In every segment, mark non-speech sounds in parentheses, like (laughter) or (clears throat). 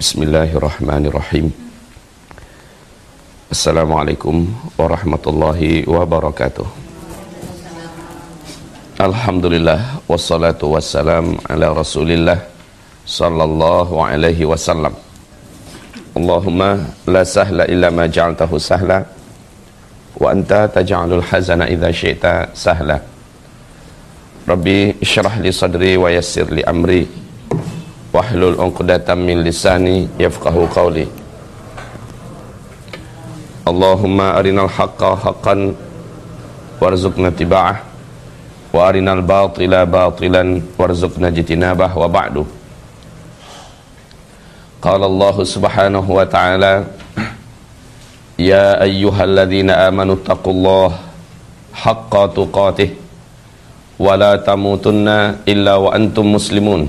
Bismillahirrahmanirrahim. Assalamualaikum warahmatullahi wabarakatuh. Alhamdulillah Wassalatu wassalam ala rasulillah Sallallahu alaihi wasallam. Allahumma la sahla illa ma ja'altahu sahla Wa anta taj'alul hazana idha syi'ta sahla. Rabbi isyrah li sadri wa yassir li amri wahlul 'uqdatam min lisani yafqahu qawli. Allahumma arinal haqqa haqqan warzuqna tiba'ah wa arinal batila batilan warzuqna jitinabah wa ba'du. Qala Allah subhanahu wa ta'ala Ya ayyuhalladzina amanu taqullaha haqqa tuqatih wa la tamutunna illa wa antum muslimun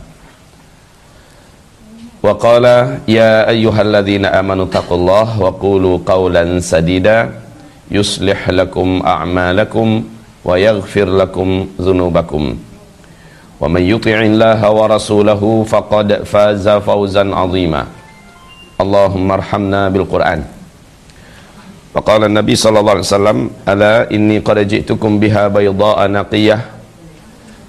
وقال يا أيها الذين آمنوا اتقوا الله وقولوا قولا سديدا يصلح لكم أعمالكم ويغفر لكم ذنوبكم. ومن يطع الله ورسوله فقد فاز فوزا عظيما. اللهم ارحمنا بالقرآن. وقال النبي صلى الله عليه وسلم ألا إني قد جئتكم بها بيضاء نقية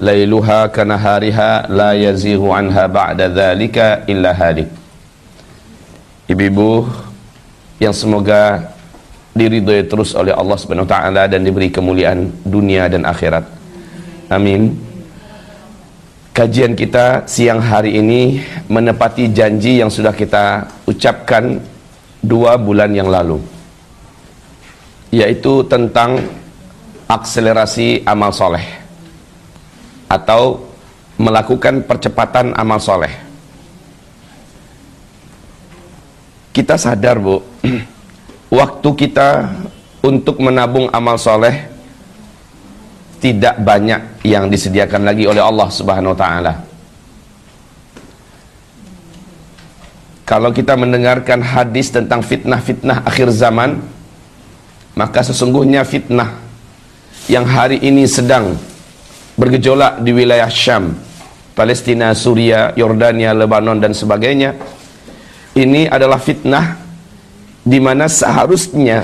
lailuha kanahariha la yazighu anha ba'da dzalika illa halik Ibu-ibu yang semoga diridhoi terus oleh Allah Subhanahu taala dan diberi kemuliaan dunia dan akhirat. Amin. Kajian kita siang hari ini menepati janji yang sudah kita ucapkan dua bulan yang lalu yaitu tentang akselerasi amal soleh atau melakukan percepatan amal soleh. Kita sadar bu, (clears throat) waktu kita untuk menabung amal soleh tidak banyak yang disediakan lagi oleh Allah Subhanahu Wa Taala. Kalau kita mendengarkan hadis tentang fitnah-fitnah akhir zaman, maka sesungguhnya fitnah yang hari ini sedang bergejolak di wilayah Syam, Palestina, Suria, Yordania, Lebanon dan sebagainya. Ini adalah fitnah di mana seharusnya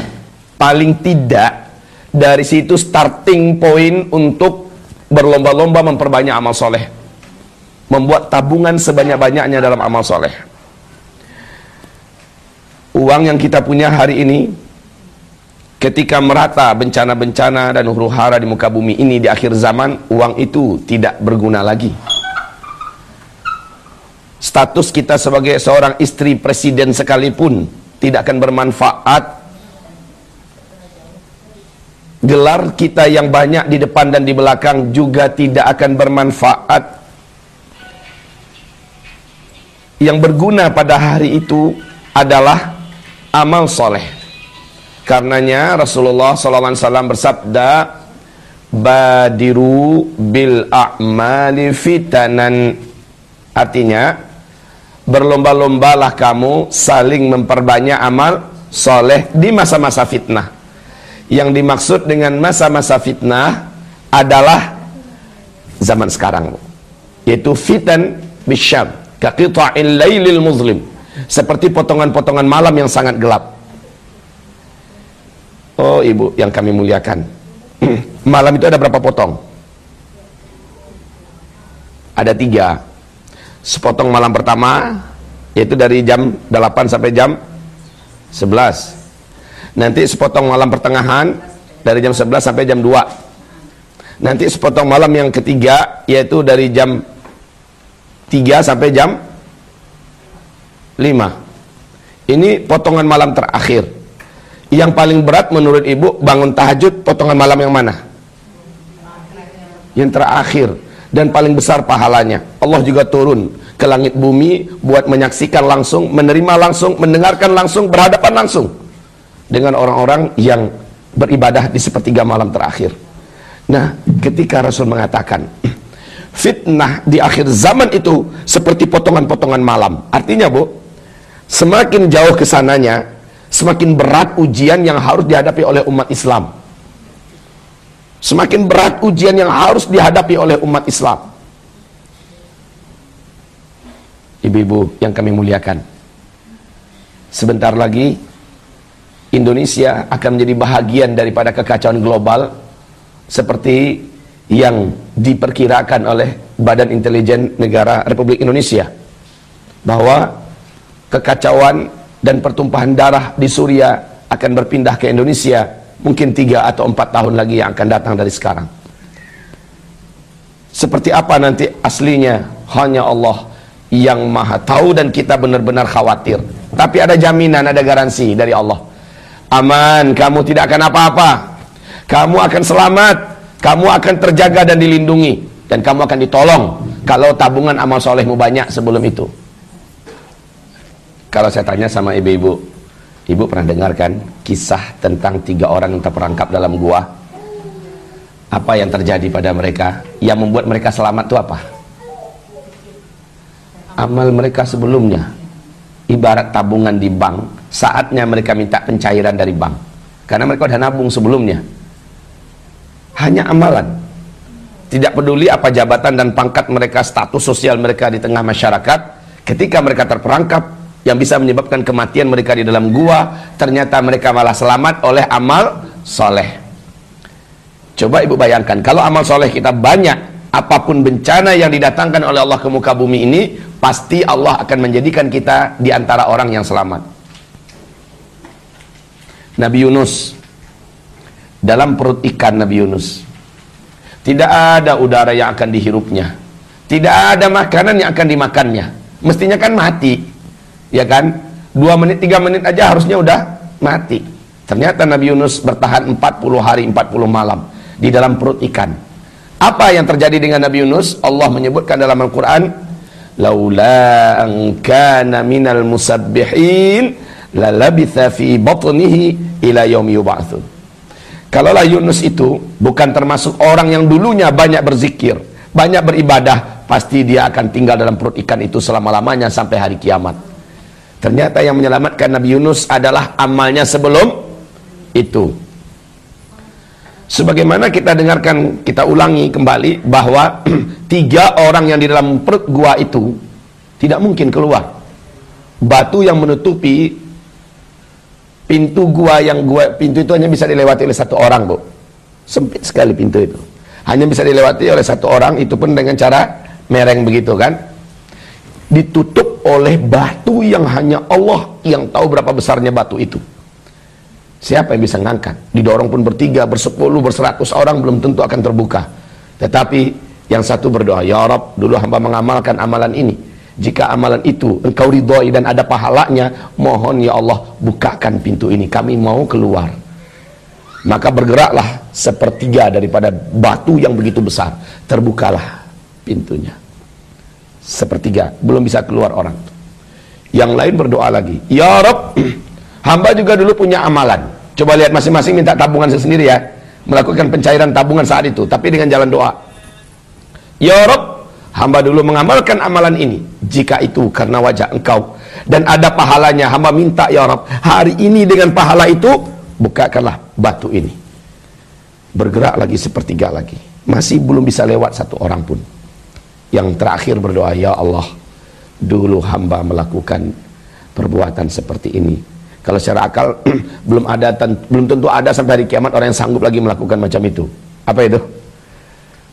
paling tidak dari situ starting point untuk berlomba-lomba memperbanyak amal soleh. Membuat tabungan sebanyak-banyaknya dalam amal soleh. Uang yang kita punya hari ini Ketika merata bencana-bencana dan huru hara di muka bumi ini di akhir zaman, uang itu tidak berguna lagi. Status kita sebagai seorang istri presiden sekalipun tidak akan bermanfaat. Gelar kita yang banyak di depan dan di belakang juga tidak akan bermanfaat. Yang berguna pada hari itu adalah amal soleh. Karenanya Rasulullah SAW bersabda Badiru bil a'mali fitanan. Artinya Berlomba-lombalah kamu saling memperbanyak amal soleh di masa-masa fitnah. Yang dimaksud dengan masa-masa fitnah adalah zaman sekarang Yaitu fitan bisyam Kaqita'in laylil muslim Seperti potongan-potongan malam yang sangat gelap Oh ibu yang kami muliakan. Malam itu ada berapa potong? Ada tiga. Sepotong malam pertama Yaitu dari jam 8 sampai jam 11 Nanti sepotong malam pertengahan Dari jam 11 sampai jam 2 Nanti sepotong malam yang ketiga Yaitu dari jam 3 sampai jam 5 Ini potongan malam terakhir yang paling berat menurut ibu bangun tahajud potongan malam yang mana? Yang terakhir dan paling besar pahalanya. Allah juga turun ke langit bumi buat menyaksikan langsung, menerima langsung, mendengarkan langsung, berhadapan langsung dengan orang-orang yang beribadah di sepertiga malam terakhir. Nah, ketika Rasul mengatakan fitnah di akhir zaman itu seperti potongan-potongan malam. Artinya, Bu, semakin jauh ke sananya, semakin berat ujian yang harus dihadapi oleh umat Islam. Semakin berat ujian yang harus dihadapi oleh umat Islam. ibu-ibu yang kami muliakan. Sebentar lagi Indonesia akan menjadi bahagian daripada kekacauan global seperti yang diperkirakan oleh Badan Intelijen Negara Republik Indonesia bahwa kekacauan dan pertumpahan darah di Suria akan berpindah ke Indonesia mungkin tiga atau empat tahun lagi yang akan datang dari sekarang. Seperti apa nanti aslinya hanya Allah yang maha tahu dan kita benar-benar khawatir. Tapi ada jaminan, ada garansi dari Allah. Aman, kamu tidak akan apa-apa. Kamu akan selamat, kamu akan terjaga dan dilindungi dan kamu akan ditolong kalau tabungan amal solehmu banyak sebelum itu. Kalau saya tanya sama ibu-ibu, ibu pernah dengarkan kisah tentang tiga orang yang terperangkap dalam gua? Apa yang terjadi pada mereka? Yang membuat mereka selamat itu apa? amal mereka sebelumnya ibarat tabungan di bank saatnya mereka minta pencairan dari bank karena mereka sudah nabung sebelumnya hanya amalan tidak peduli apa jabatan dan pangkat mereka status sosial mereka di tengah masyarakat ketika mereka terperangkap yang bisa menyebabkan kematian mereka di dalam gua ternyata mereka malah selamat oleh amal soleh coba ibu bayangkan kalau amal soleh kita banyak apa pun bencana yang didatangkan oleh Allah ke muka bumi ini pasti Allah akan menjadikan kita di antara orang yang selamat. Nabi Yunus dalam perut ikan Nabi Yunus tidak ada udara yang akan dihirupnya. Tidak ada makanan yang akan dimakannya. Mestinya kan mati. Ya kan? Dua menit, tiga menit aja harusnya udah mati. Ternyata Nabi Yunus bertahan 40 hari, 40 malam di dalam perut ikan. Apa yang terjadi dengan Nabi Yunus? Allah menyebutkan dalam Al-Quran, laula an kana minal musabbihin lalabitha fi batnihi ila yaumi yub'atsun kalaulah Yunus itu bukan termasuk orang yang dulunya banyak berzikir banyak beribadah pasti dia akan tinggal dalam perut ikan itu selama-lamanya sampai hari kiamat ternyata yang menyelamatkan Nabi Yunus adalah amalnya sebelum itu. Sebagaimana kita dengarkan kita ulangi kembali bahwa (clears throat) tiga orang yang di dalam perut gua itu tidak mungkin keluar. Batu yang menutupi pintu gua yang gua pintu itu hanya bisa dilewati oleh satu orang bu. Sempit sekali pintu itu. Hanya bisa dilewati oleh satu orang itu pun dengan cara mereng begitu kan ditutup oleh batu yang hanya Allah yang tahu berapa besarnya batu itu siapa yang bisa ngangkat didorong pun bertiga bersepuluh berseratus orang belum tentu akan terbuka tetapi yang satu berdoa, Ya Rab, dulu hamba mengamalkan amalan ini. Jika amalan itu engkau ridhoi dan ada pahalanya, mohon ya Allah bukakan pintu ini. Kami mau keluar. Maka bergeraklah sepertiga daripada batu yang begitu besar. Terbukalah pintunya. Sepertiga, belum bisa keluar orang. Yang lain berdoa lagi, Ya Rab, (clears throat) hamba juga dulu punya amalan. Coba lihat masing-masing minta tabungan sendiri ya. Melakukan pencairan tabungan saat itu, tapi dengan jalan doa. Ya Rob, hamba dulu mengamalkan amalan ini. Jika itu karena wajah engkau dan ada pahalanya, hamba minta ya Rob, hari ini dengan pahala itu bukakanlah batu ini. Bergerak lagi sepertiga lagi. Masih belum bisa lewat satu orang pun. Yang terakhir berdoa, ya Allah, dulu hamba melakukan perbuatan seperti ini. Kalau secara akal (clears throat) belum ada belum tentu ada sampai hari kiamat orang yang sanggup lagi melakukan macam itu. Apa itu?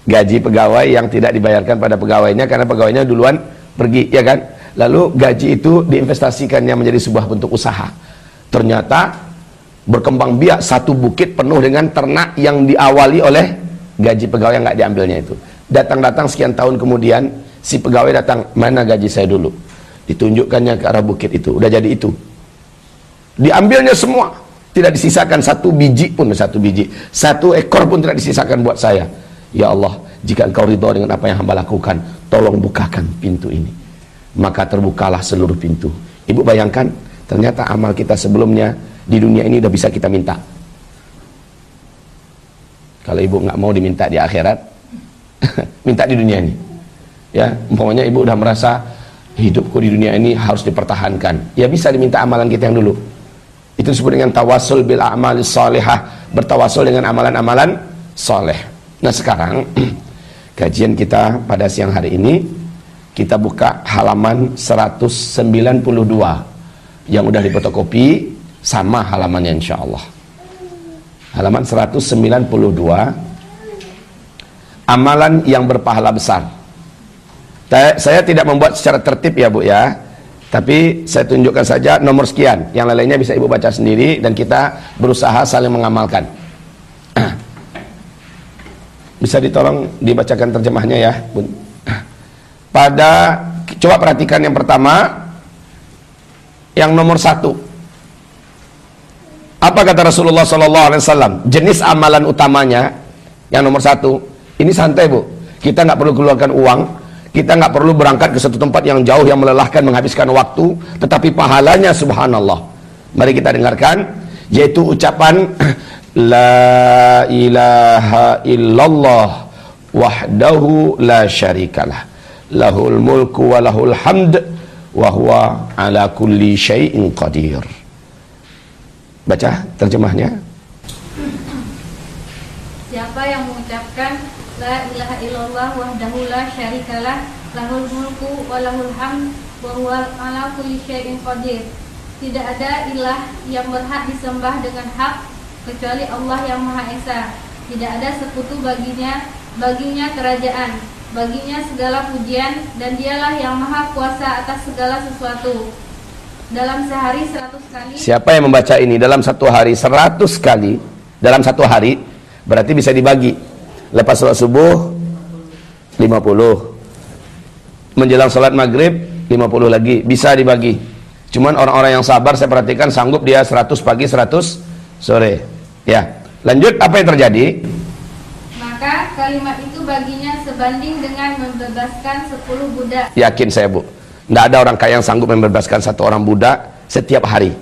gaji pegawai yang tidak dibayarkan pada pegawainya karena pegawainya duluan pergi ya kan lalu gaji itu diinvestasikannya menjadi sebuah bentuk usaha ternyata berkembang biak satu bukit penuh dengan ternak yang diawali oleh gaji pegawai yang nggak diambilnya itu datang-datang sekian tahun kemudian si pegawai datang mana gaji saya dulu ditunjukkannya ke arah bukit itu udah jadi itu diambilnya semua tidak disisakan satu biji pun satu biji satu ekor pun tidak disisakan buat saya Ya Allah, jika engkau ridho dengan apa yang hamba lakukan, tolong bukakan pintu ini. maka terbukalah seluruh pintu. Ibu bayangkan, ternyata amal kita sebelumnya di dunia ini udah bisa kita minta. Kalau ibu nggak mau diminta di akhirat, (laughs) minta di dunia ini. Ya, umpamanya ibu udah merasa hidupku di dunia ini harus dipertahankan. Ya bisa diminta amalan kita yang dulu. Itu disebut dengan tawasul bil a'mal salihah, bertawasul dengan amalan-amalan soleh. Nah sekarang (clears throat) kajian kita pada siang hari ini kita buka halaman 192 yang udah dipotokopi sama halamannya insya Allah halaman 192 amalan yang berpahala besar. Saya tidak membuat secara tertib ya Bu ya. Tapi saya tunjukkan saja nomor sekian. Yang lainnya bisa Ibu baca sendiri dan kita berusaha saling mengamalkan. (clears throat) Bisa ditolong dibacakan terjemahnya ya Bun pada coba perhatikan yang pertama. Yang nomor satu. Apa kata Rasulullah Sallallahu Alaihi Wasallam? Jenis amalan utamanya yang nomor satu ini santai bu. Kita nggak perlu keluarkan uang kita nggak perlu berangkat ke satu tempat yang jauh yang melelahkan menghabiskan waktu tetapi pahalanya subhanallah. Mari kita dengarkan yaitu ucapan (clears throat) la ilaha illallah wahdahu la syarikalah. Lahul mulku wa lahul hamd wa huwa ala kulli syai'in qadir. Baca terjemahnya. Siapa yang mengucapkan la ilaha illallah wahdahu la syarikalah lahul mulku wa lahul hamd wa huwa ala kulli syai'in qadir tidak ada ilah yang berhak disembah dengan hak kecuali Allah yang Maha Esa tidak ada sekutu baginya baginya kerajaan Baginya segala pujian dan dialah yang maha kuasa atas segala sesuatu. Dalam sehari seratus kali. Siapa yang membaca ini dalam satu hari seratus kali? Dalam satu hari berarti bisa dibagi. Lepas sholat subuh 50. Menjelang sholat maghrib 50 lagi. Bisa dibagi. Cuman orang-orang yang sabar saya perhatikan sanggup dia 100 pagi 100 sore. Ya. Lanjut apa yang terjadi? Maka kalimat itu baginya sebanding dengan membebaskan 10 budak. Yakin saya bu, tidak ada orang kaya yang sanggup membebaskan satu orang budak setiap hari.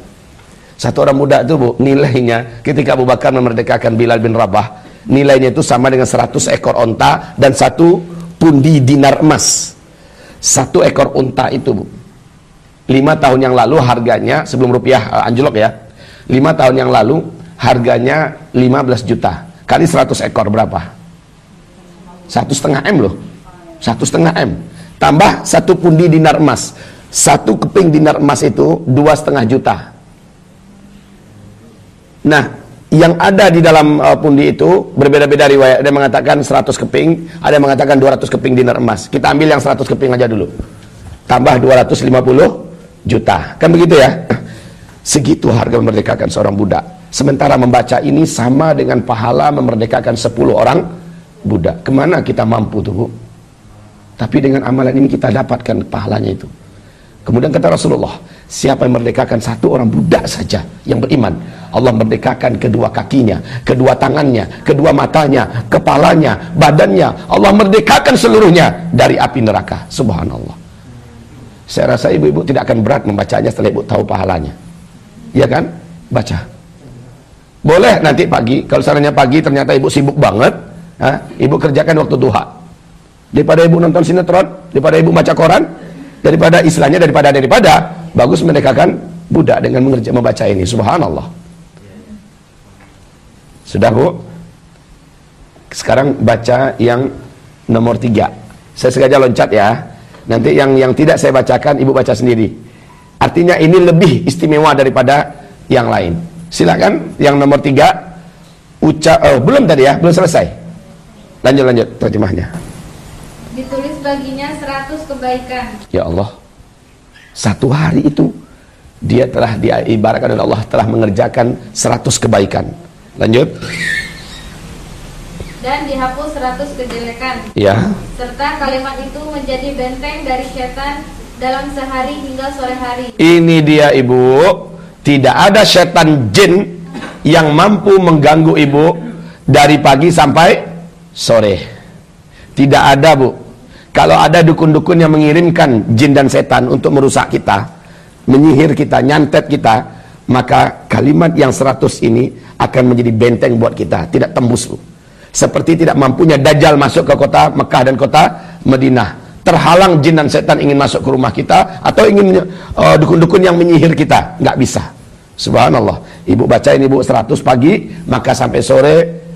Satu orang budak itu bu, nilainya ketika Abu Bakar memerdekakan Bilal bin Rabah, nilainya itu sama dengan 100 ekor onta dan satu pundi dinar emas. Satu ekor unta itu bu. Lima tahun yang lalu harganya, sebelum rupiah uh, anjlok ya, lima tahun yang lalu harganya 15 juta. Kali 100 ekor berapa? Satu setengah M loh. Satu setengah M. Tambah satu pundi dinar emas. Satu keping dinar emas itu dua setengah juta. Nah, yang ada di dalam uh, pundi itu berbeda-beda riwayat. Ada yang mengatakan 100 keping, ada yang mengatakan 200 keping dinar emas. Kita ambil yang 100 keping aja dulu. Tambah 250 juta. Kan begitu ya? (clears throat) Segitu harga memerdekakan seorang budak. Sementara membaca ini sama dengan pahala memerdekakan 10 orang budak. Ke mana kita mampu tuh bu? Tapi dengan amalan ini kita dapatkan pahalanya itu. Kemudian kata Rasulullah, siapa yang merdekakan satu orang budak saja yang beriman, Allah merdekakan kedua kakinya, kedua tangannya, kedua matanya, kepalanya, badannya. Allah merdekakan seluruhnya dari api neraka. Subhanallah. Saya rasa ibu-ibu tidak akan berat membacanya setelah ibu tahu pahalanya. Iya kan? Baca. Boleh nanti pagi, kalau sarannya pagi ternyata ibu sibuk banget, Ha? Ibu kerjakan waktu duha. Daripada ibu nonton sinetron, daripada ibu baca koran, daripada istilahnya daripada daripada bagus mendekakan budak dengan mengerja, membaca ini. Subhanallah. Sudah bu? Sekarang baca yang nomor tiga. Saya sengaja loncat ya. Nanti yang yang tidak saya bacakan ibu baca sendiri. Artinya ini lebih istimewa daripada yang lain. Silakan yang nomor tiga. Ucap, oh, belum tadi ya, belum selesai. Lanjut lanjut terjemahnya. Ditulis baginya 100 kebaikan. Ya Allah. Satu hari itu dia telah diibaratkan oleh Allah telah mengerjakan 100 kebaikan. Lanjut. Dan dihapus 100 kejelekan. Ya. Serta kalimat itu menjadi benteng dari setan dalam sehari hingga sore hari. Ini dia Ibu. Tidak ada setan jin yang mampu mengganggu Ibu dari pagi sampai sore. Tidak ada bu. Kalau ada dukun-dukun yang mengirimkan jin dan setan untuk merusak kita, menyihir kita, nyantet kita, maka kalimat yang seratus ini akan menjadi benteng buat kita, tidak tembus. Seperti tidak mampunya Dajjal masuk ke kota Mekah dan kota Madinah. Terhalang jin dan setan ingin masuk ke rumah kita atau ingin uh, dukun-dukun uh, yang menyihir kita, nggak bisa. Subhanallah. Ibu baca ini ibu 100 pagi, maka sampai sore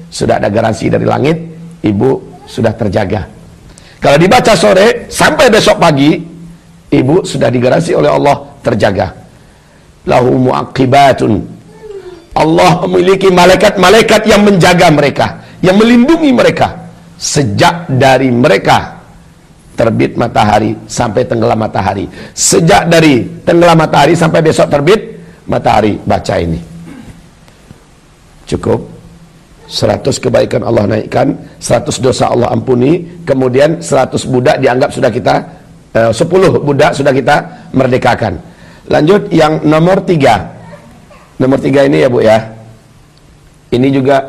sudah ada garansi dari langit, ibu sudah terjaga. Kalau dibaca sore sampai besok pagi, ibu sudah digaransi oleh Allah terjaga. Lahu muaqibatun. Allah memiliki malaikat-malaikat yang menjaga mereka, yang melindungi mereka sejak dari mereka terbit matahari sampai tenggelam matahari. Sejak dari tenggelam matahari sampai besok terbit matahari, baca ini. Cukup. 100 kebaikan Allah naikkan 100 dosa Allah ampuni kemudian 100 budak dianggap sudah kita eh, 10 budak sudah kita merdekakan. Lanjut yang nomor 3 nomor 3 ini ya bu ya. Ini juga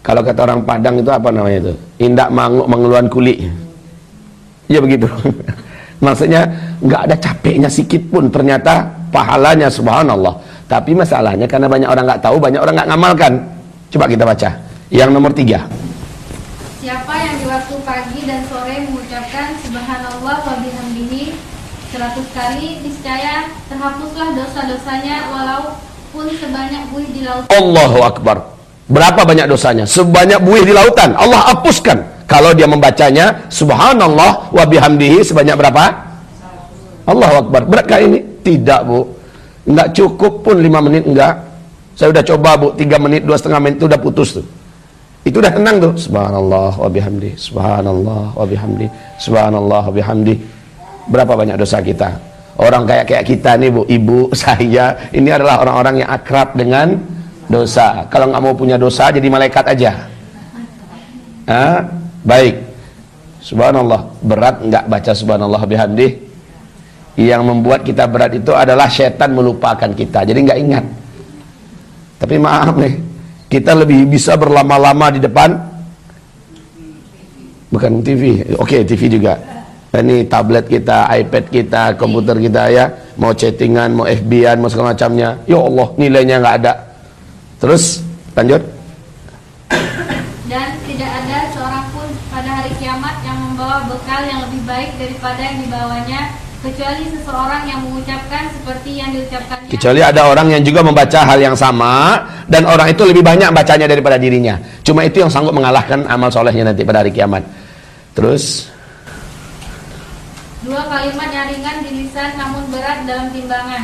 kalau kata orang Padang itu apa namanya itu? Indak manguk mengeluarkan kulit ya begitu. (laughs) Maksudnya nggak ada capeknya sikit pun. Ternyata pahalanya subhanallah. Tapi masalahnya karena banyak orang nggak tahu banyak orang nggak ngamalkan Coba kita baca. Yang nomor tiga. Siapa yang di waktu pagi dan sore mengucapkan Subhanallah wa bihamdihi seratus kali, niscaya terhapuslah dosa-dosanya walaupun sebanyak buih di lautan. Allahu Akbar. Berapa banyak dosanya? Sebanyak buih di lautan. Allah hapuskan. Kalau dia membacanya Subhanallah wa bihamdihi sebanyak berapa? Allahu Akbar. Beratkah ini? Tidak, Bu. Enggak cukup pun lima menit enggak. Saya udah coba bu, tiga menit, dua setengah menit itu udah putus tuh. Itu udah tenang tuh. Subhanallah wa bihamdi, subhanallah wa bihamdi, subhanallah wa bihamdi. Berapa banyak dosa kita? Orang kayak kayak kita nih bu, ibu, (laughs) saya, ini adalah orang-orang yang akrab dengan dosa. Kalau nggak mau punya dosa, jadi malaikat aja. Ah, baik. Subhanallah, berat nggak baca subhanallah bihamdi? Yang membuat kita berat itu adalah setan melupakan kita. Jadi nggak ingat. Tapi maaf nih, kita lebih bisa berlama-lama di depan bukan TV. Oke, TV juga. Ini tablet kita, iPad kita, komputer kita ya, mau chattingan, mau FB-an, mau segala macamnya. Ya Allah, nilainya nggak ada. Terus lanjut. Dan tidak ada seorang pun pada hari kiamat yang membawa bekal yang lebih baik daripada yang dibawanya kecuali seseorang yang mengucapkan seperti yang diucapkannya kecuali ada orang yang juga membaca hal yang sama dan orang itu lebih banyak bacanya daripada dirinya. Cuma itu yang sanggup mengalahkan amal solehnya nanti pada hari kiamat. Terus? Dua kalimat yang ringan di lisan namun berat dalam timbangan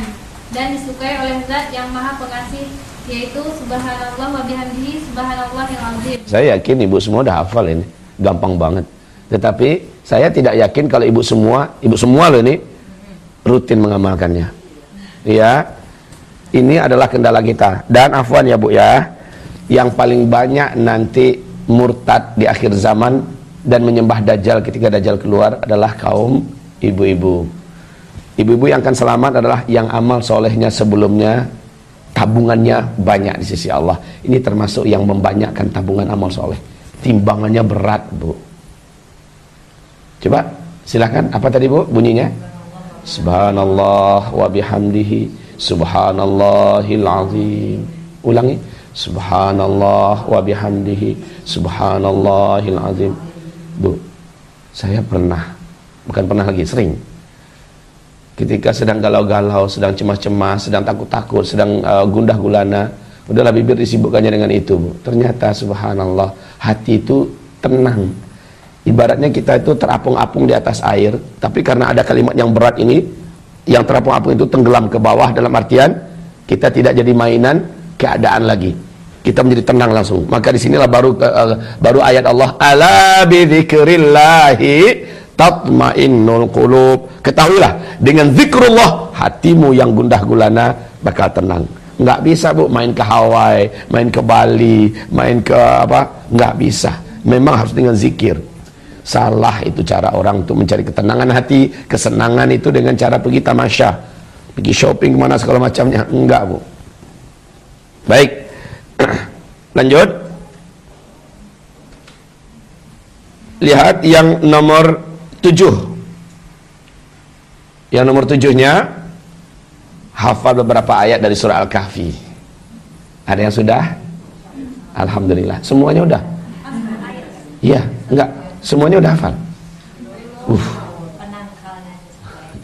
dan disukai oleh zat yang maha pengasih yaitu subhanallah wa bihamdihi subhanallah yang azim. Saya yakin ibu semua udah hafal ini. Gampang banget. Tetapi saya tidak yakin kalau ibu semua, ibu semua loh ini rutin mengamalkannya. Ya, ini adalah kendala kita. Dan afwan ya bu ya, yang paling banyak nanti murtad di akhir zaman dan menyembah dajjal ketika dajjal keluar adalah kaum ibu-ibu. Ibu-ibu yang akan selamat adalah yang amal solehnya sebelumnya tabungannya banyak di sisi Allah. Ini termasuk yang membanyakkan tabungan amal soleh. Timbangannya berat bu Coba silakan apa tadi Bu bunyinya? Subhanallah wa bihamdihi subhanallahil azim. Ulangi. Subhanallah wa bihamdihi subhanallahil azim. Bu, saya pernah bukan pernah lagi sering ketika sedang galau-galau, sedang cemas-cemas, sedang takut-takut, sedang uh, gundah gulana, udahlah bibir disibukkannya dengan itu, Bu. Ternyata subhanallah, hati itu tenang Ibaratnya kita itu terapung-apung di atas air, tapi karena ada kalimat yang berat ini, yang terapung-apung itu tenggelam ke bawah dalam artian kita tidak jadi mainan keadaan lagi. Kita menjadi tenang langsung. Maka di sinilah baru uh, baru ayat Allah ala bidzikrillahi tatmainnul qulub. Ketahuilah dengan zikrullah hatimu yang gundah gulana bakal tenang. Enggak bisa Bu main ke Hawaii, main ke Bali, main ke apa? Enggak bisa. Memang harus dengan zikir. Salah itu cara orang untuk mencari ketenangan hati, kesenangan itu dengan cara pergi tamasya, pergi shopping ke mana segala macamnya. Enggak, Bu. Baik. (clears throat) Lanjut. Lihat yang nomor tujuh. Yang nomor tujuhnya hafal beberapa ayat dari surah Al-Kahfi. Ada yang sudah? Alhamdulillah. Semuanya udah? Iya, enggak. Semuanya udah hafal. Uh.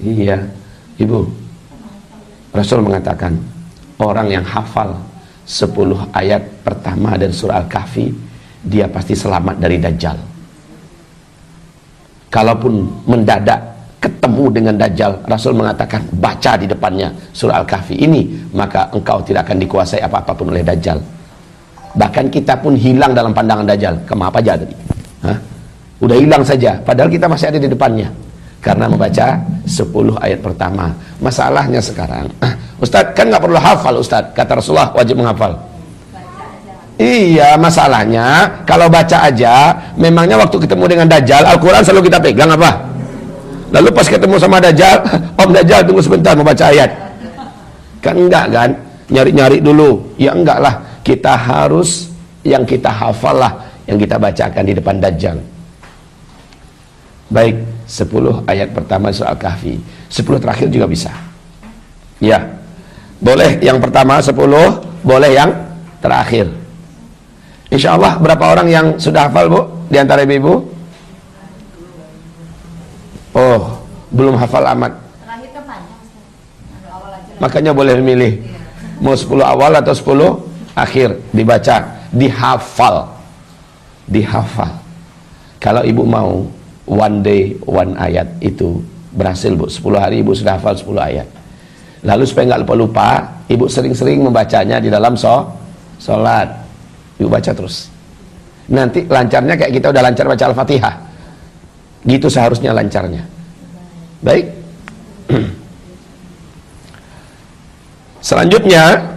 Iya, Ibu. Rasul mengatakan, orang yang hafal 10 ayat pertama dari surah Al-Kahfi, dia pasti selamat dari Dajjal. Kalaupun mendadak ketemu dengan Dajjal, Rasul mengatakan, baca di depannya surah Al-Kahfi ini, maka engkau tidak akan dikuasai apa-apapun oleh Dajjal. Bahkan kita pun hilang dalam pandangan Dajjal. Kenapa aja tadi? Hah? Udah hilang saja, padahal kita masih ada di depannya. Karena membaca 10 ayat pertama. Masalahnya sekarang, (clears throat) Ustadz kan nggak perlu hafal Ustadz, kata Rasulullah wajib menghafal. Iya, masalahnya kalau baca aja, memangnya waktu ketemu dengan Dajjal, Al-Quran selalu kita pegang apa? Lalu pas ketemu sama Dajjal, (laughs) Om Dajjal tunggu sebentar mau baca ayat. Kan enggak kan? Nyari-nyari dulu. Ya enggak lah, kita harus yang kita hafal lah, yang kita bacakan di depan Dajjal. Baik, 10 ayat pertama surah Al-Kahfi. 10 terakhir juga bisa. Ya. Boleh yang pertama 10, boleh yang terakhir. Insya Allah berapa orang yang sudah hafal bu di antara ibu-ibu? Oh, belum hafal amat. Makanya boleh memilih mau 10 awal atau 10 akhir dibaca, dihafal, dihafal. Kalau ibu mau one day one ayat itu berhasil bu, 10 hari ibu sudah hafal 10 ayat. Lalu supaya nggak lupa-lupa, ibu sering-sering membacanya di dalam so, sholat. Ibu baca terus. Nanti lancarnya kayak kita udah lancar baca Al-Fatihah. Gitu seharusnya lancarnya. Baik. (clears throat) Selanjutnya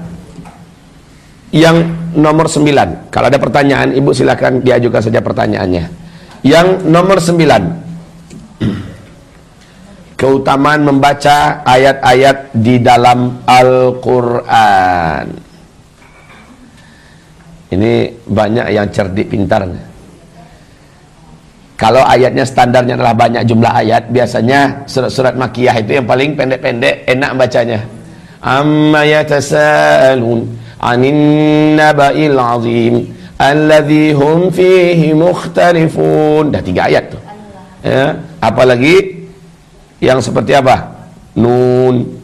yang nomor 9. Kalau ada pertanyaan, Ibu silakan diajukan saja pertanyaannya. Yang nomor 9 keutamaan membaca ayat-ayat di dalam Al-Quran. Ini banyak yang cerdik pintar. Kalau ayatnya standarnya adalah banyak jumlah ayat, biasanya surat-surat makiyah itu yang paling pendek-pendek, enak bacanya. Amma yatasaalun anin azim alladhi hum fihi mukhtalifun. Dah tiga ayat tuh. Ya, apalagi yang seperti apa? Nun.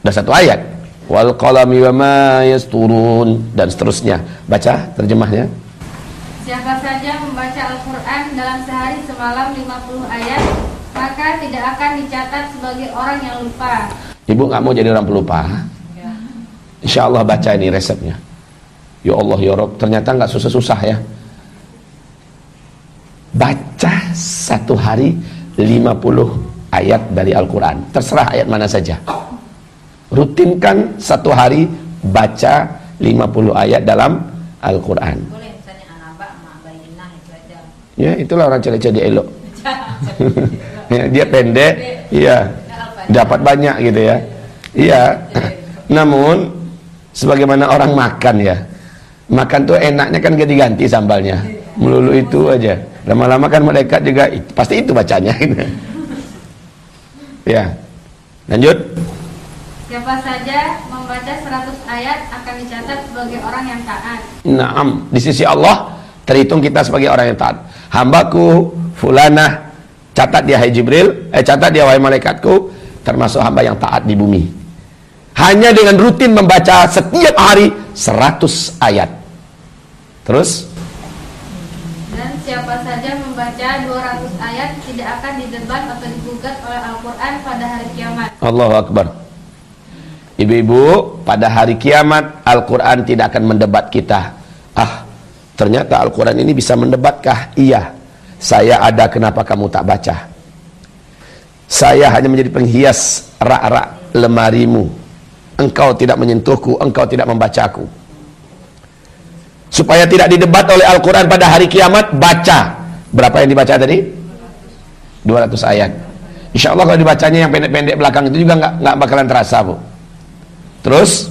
Dan satu ayat. Wal qalami wa ma yasturun dan seterusnya. Baca terjemahnya. Siapa saja membaca Al-Qur'an dalam sehari semalam 50 ayat, maka tidak akan dicatat sebagai orang yang lupa. Ibu nggak mau jadi orang pelupa. Ya. Insya Allah baca ini resepnya. Ya Allah ya Rob, ternyata nggak susah-susah ya. Baca satu hari 50 ayat dari Al-Quran. Terserah ayat mana saja. Rutinkan satu hari baca 50 ayat dalam Al-Quran. Ya itulah orang cerita dia elok. (laughs) Ya, dia pendek iya. Dapat banyak gitu ya. Iya. Namun sebagaimana orang makan ya makan tuh enaknya kan ganti-ganti sambalnya melulu itu aja lama-lama kan malaikat juga pasti itu bacanya (laughs) Ya. Lanjut. Siapa saja membaca 100 ayat akan dicatat sebagai orang yang taat. Naam, di sisi Allah terhitung kita sebagai orang yang taat. Hambaku fulana catat dia hai Jibril, eh catat dia wahai malaikatku termasuk hamba yang taat di bumi. Hanya dengan rutin membaca setiap hari 100 ayat. Terus siapa saja membaca 200 ayat tidak akan didebat atau digugat oleh Al-Quran pada hari kiamat. Allahu Akbar. Ibu-ibu, pada hari kiamat Al-Quran tidak akan mendebat kita. Ah, ternyata Al-Quran ini bisa mendebatkah? Iya. Saya ada kenapa kamu tak baca? Saya hanya menjadi penghias rak-rak lemarimu. Engkau tidak menyentuhku, engkau tidak membacaku supaya tidak didebat oleh Al-Quran pada hari kiamat baca. Berapa yang dibaca tadi? 200 ayat. Insya Allah kalau dibacanya yang pendek-pendek belakang itu juga nggak nggak bakalan terasa bu. Terus?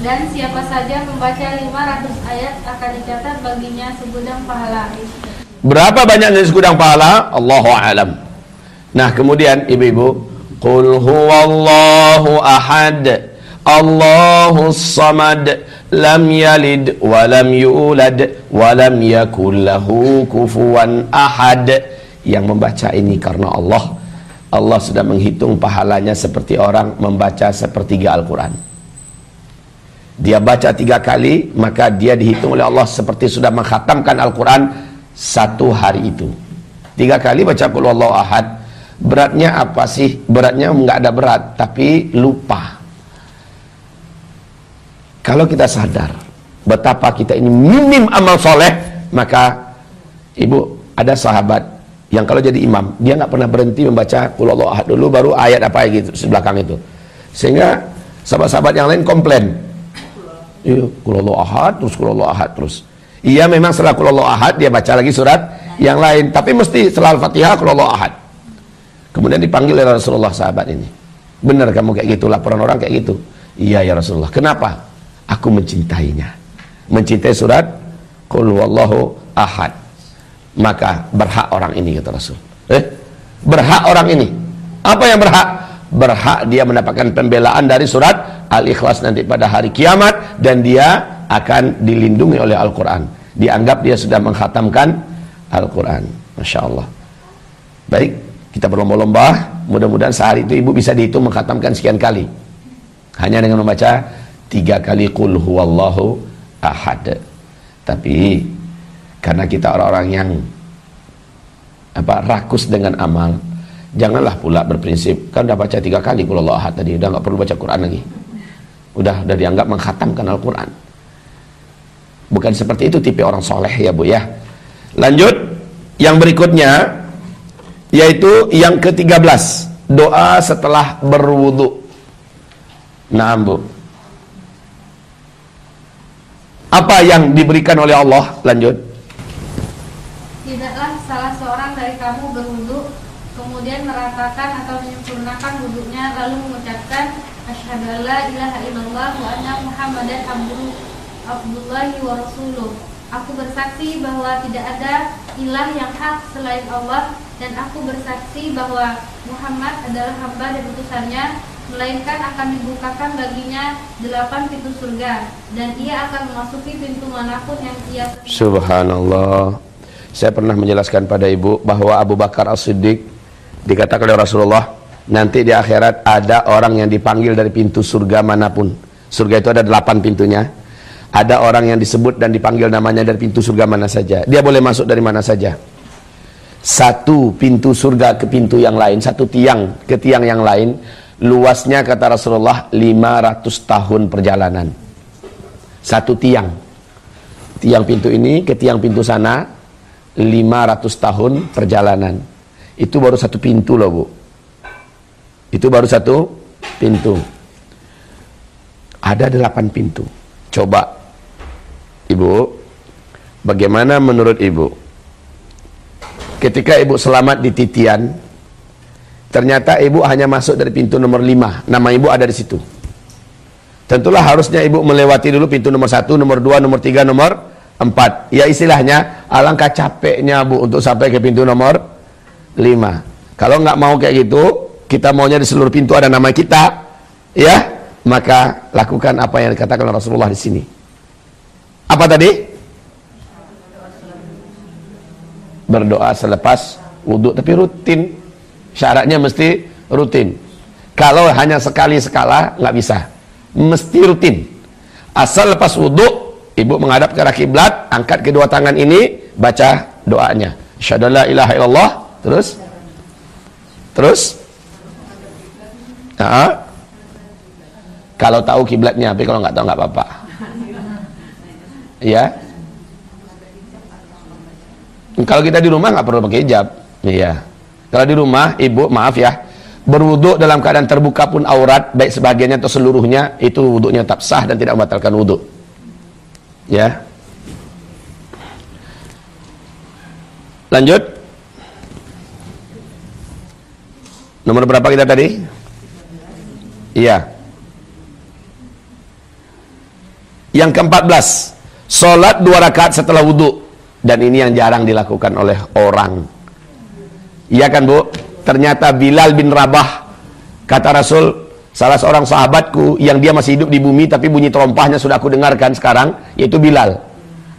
Dan siapa saja membaca 500 ayat akan dicatat baginya segudang pahala. Berapa banyak dari segudang pahala? Allahu alam. Nah, kemudian ibu-ibu, Qul huwallahu ahad, Allahus samad, lam wa lam yulad wa lam yakul lahu kufuwan ahad. Yang membaca ini karena Allah. Allah sudah menghitung pahalanya seperti orang membaca sepertiga Al-Quran. Dia baca tiga kali maka dia dihitung oleh Allah seperti sudah menghatamkan Al-Quran satu hari itu. Tiga kali baca Allah Ahad. Beratnya apa sih? Beratnya nggak ada berat tapi lupa kalau kita sadar betapa kita ini minim amal soleh maka ibu ada sahabat yang kalau jadi imam dia nggak pernah berhenti membaca Qul Allah Ahad dulu baru ayat apa gitu sebelakang itu sehingga sahabat-sahabat yang lain komplain Iya, kulallah ahad, terus kulallah ahad terus. Iya memang setelah kulallah ahad dia baca lagi surat yang lain, tapi mesti setelah Al-Fatihah kulallah ahad. Kemudian dipanggil oleh Rasulullah sahabat ini. Benar kamu kayak gitu, laporan orang kayak gitu. Iya ya Rasulullah. Kenapa? Aku mencintainya. Mencintai surat Qul ahad. Maka berhak orang ini kata Rasul. Eh? Berhak orang ini. Apa yang berhak? Berhak dia mendapatkan pembelaan dari surat Al-Ikhlas nanti pada hari kiamat dan dia akan dilindungi oleh Al-Quran dianggap dia sudah menghatamkan Al-Quran Masya Allah baik kita berlomba-lomba mudah-mudahan sehari itu ibu bisa dihitung menghatamkan sekian kali hanya dengan membaca tiga kali Qul huwallahu ahad. Tapi karena kita orang-orang yang apa rakus dengan amal janganlah pula berprinsip kan udah baca tiga kali Qul huwallahu ahad tadi udah nggak perlu baca Quran lagi. Udah udah dianggap menghatamkan Al-Quran. Bukan seperti itu tipe orang soleh ya bu ya. Lanjut yang berikutnya yaitu yang ke-13 doa setelah berwudu. Nah bu apa yang diberikan oleh Allah lanjut tidaklah salah seorang dari kamu berwudu kemudian meratakan atau menyempurnakan wudhunya lalu mengucapkan Asyhadu an la ilaha illallah wa anna Muhammadan abduhu Abdullahi wa rasuluh. Aku bersaksi bahwa tidak ada ilah yang hak selain Allah dan aku bersaksi bahwa Muhammad adalah hamba dan utusannya melainkan akan dibukakan baginya delapan pintu surga dan ia akan memasuki pintu mana pun yang ia Subhanallah. Saya pernah menjelaskan pada ibu bahwa Abu Bakar As-Siddiq dikatakan oleh Rasulullah nanti di akhirat ada orang yang dipanggil dari pintu surga mana pun. Surga itu ada delapan pintunya. Ada orang yang disebut dan dipanggil namanya dari pintu surga mana saja. Dia boleh masuk dari mana saja. Satu pintu surga ke pintu yang lain satu tiang ke tiang yang lain luasnya kata Rasulullah 500 tahun perjalanan satu tiang tiang pintu ini ke tiang pintu sana 500 tahun perjalanan itu baru satu pintu loh bu itu baru satu pintu. Ada delapan pintu. Coba, ibu, bagaimana menurut ibu? Ketika ibu selamat di titian, ternyata ibu hanya masuk dari pintu nomor lima. Nama ibu ada di situ. Tentulah harusnya ibu melewati dulu pintu nomor satu, nomor dua, nomor tiga, nomor empat. Ya istilahnya, alangkah capeknya bu untuk sampai ke pintu nomor lima. Kalau nggak mau kayak gitu, kita maunya di seluruh pintu ada nama kita, ya, maka lakukan apa yang dikatakan Rasulullah di sini. Apa tadi? Berdoa selepas wudhu, tapi rutin. Syaratnya mesti rutin. Kalau hanya sekali sekala nggak bisa, mesti rutin. Asal lepas wudhu, ibu menghadap ke arah kiblat, angkat kedua tangan ini, baca doanya. Syadalah ilaha illallah, terus, terus, Nah, kalau tahu kiblatnya, tapi kalau nggak tahu nggak apa-apa. Ya. Kalau kita di rumah nggak perlu pakai hijab. Iya. Kalau di rumah, ibu maaf ya, berwudhu dalam keadaan terbuka pun aurat, baik sebagiannya atau seluruhnya, itu wudhunya tetap sah dan tidak membatalkan wudhu. Ya. Lanjut. Nomor berapa kita tadi? Iya. Yang keempat belas, solat dua rakaat setelah wudhu dan ini yang jarang dilakukan oleh orang. Iya kan bu? ternyata Bilal bin Rabah kata Rasul salah seorang sahabatku yang dia masih hidup di bumi tapi bunyi terompahnya sudah aku dengarkan sekarang yaitu Bilal.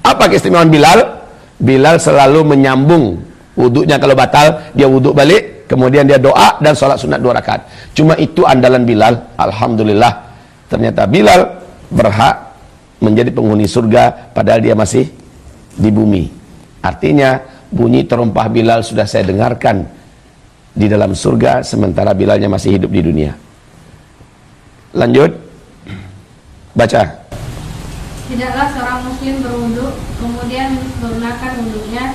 Apa keistimewaan Bilal? Bilal selalu menyambung wuduknya kalau batal dia wuduk balik kemudian dia doa dan sholat sunat dua rakaat. Cuma itu andalan Bilal. Alhamdulillah. Ternyata Bilal berhak menjadi penghuni surga padahal dia masih di bumi. Artinya bunyi terompah Bilal sudah saya dengarkan di dalam surga sementara Bilalnya masih hidup di dunia. Lanjut. Baca. Tidaklah seorang muslim berwudu kemudian menggunakan wudhunya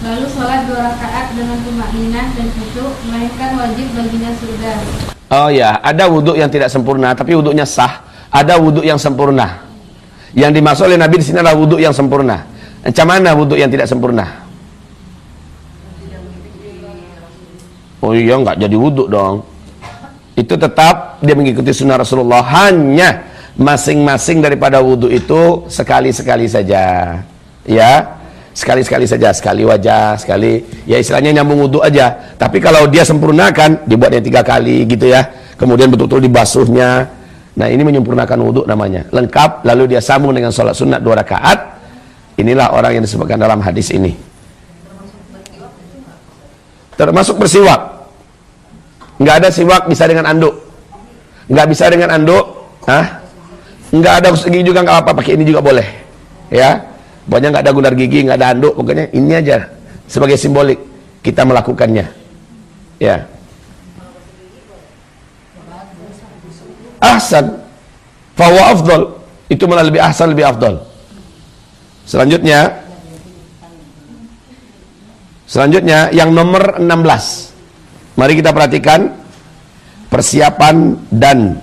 lalu sholat dua rakaat dengan tumakninah dan khusyuk melainkan wajib baginya surga. Oh ya, ada wudhu yang tidak sempurna tapi wudhunya sah. Ada wudhu yang sempurna. Yang dimaksud oleh Nabi di sini adalah wudhu yang sempurna. Macam mana wudhu yang tidak sempurna? Oh iya nggak jadi wudhu dong. Itu tetap dia mengikuti sunnah Rasulullah hanya masing-masing daripada wudhu itu sekali-sekali saja. Ya, sekali-sekali saja, sekali wajah, sekali ya istilahnya nyambung wudhu aja. Tapi kalau dia sempurnakan, dibuatnya tiga kali gitu ya. Kemudian betul-betul dibasuhnya. Nah ini menyempurnakan wudhu namanya. Lengkap, lalu dia sambung dengan sholat sunat dua rakaat. Inilah orang yang disebutkan dalam hadis ini. Termasuk bersiwak. Nggak ada siwak bisa dengan anduk. Nggak bisa dengan anduk. Hah? Nggak ada gigi juga nggak apa-apa. Pakai ini juga boleh. Ya. Pokoknya nggak ada gunar gigi, nggak ada anduk. Pokoknya ini aja. Sebagai simbolik. Kita melakukannya. Ya. Ahsan. Fawa afdol. Itu malah lebih ahsan, lebih afdol. Selanjutnya. Selanjutnya yang nomor 16. Mari kita perhatikan persiapan dan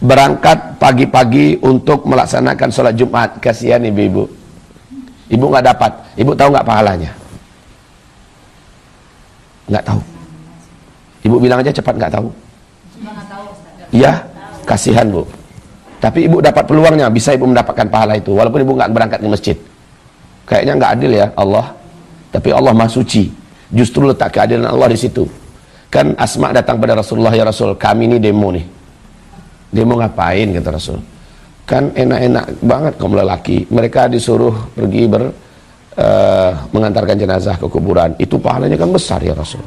berangkat pagi-pagi untuk melaksanakan sholat Jumat. Kasihan ibu-ibu. Ibu nggak dapat. Ibu tahu nggak pahalanya? Nggak tahu. Ibu bilang aja cepat nggak tahu. Iya, kasihan bu. Tapi ibu dapat peluangnya, bisa ibu mendapatkan pahala itu, walaupun ibu nggak berangkat ke masjid. Kayaknya nggak adil ya Allah. Tapi Allah Maha Suci. Justru letak keadilan Allah di situ. Kan Asma datang pada Rasulullah ya Rasul, kami ini demo nih. Demo ngapain kata Rasul? Kan enak-enak banget kaum lelaki. Mereka disuruh pergi ber uh, mengantarkan jenazah ke kuburan. Itu pahalanya kan besar ya Rasul.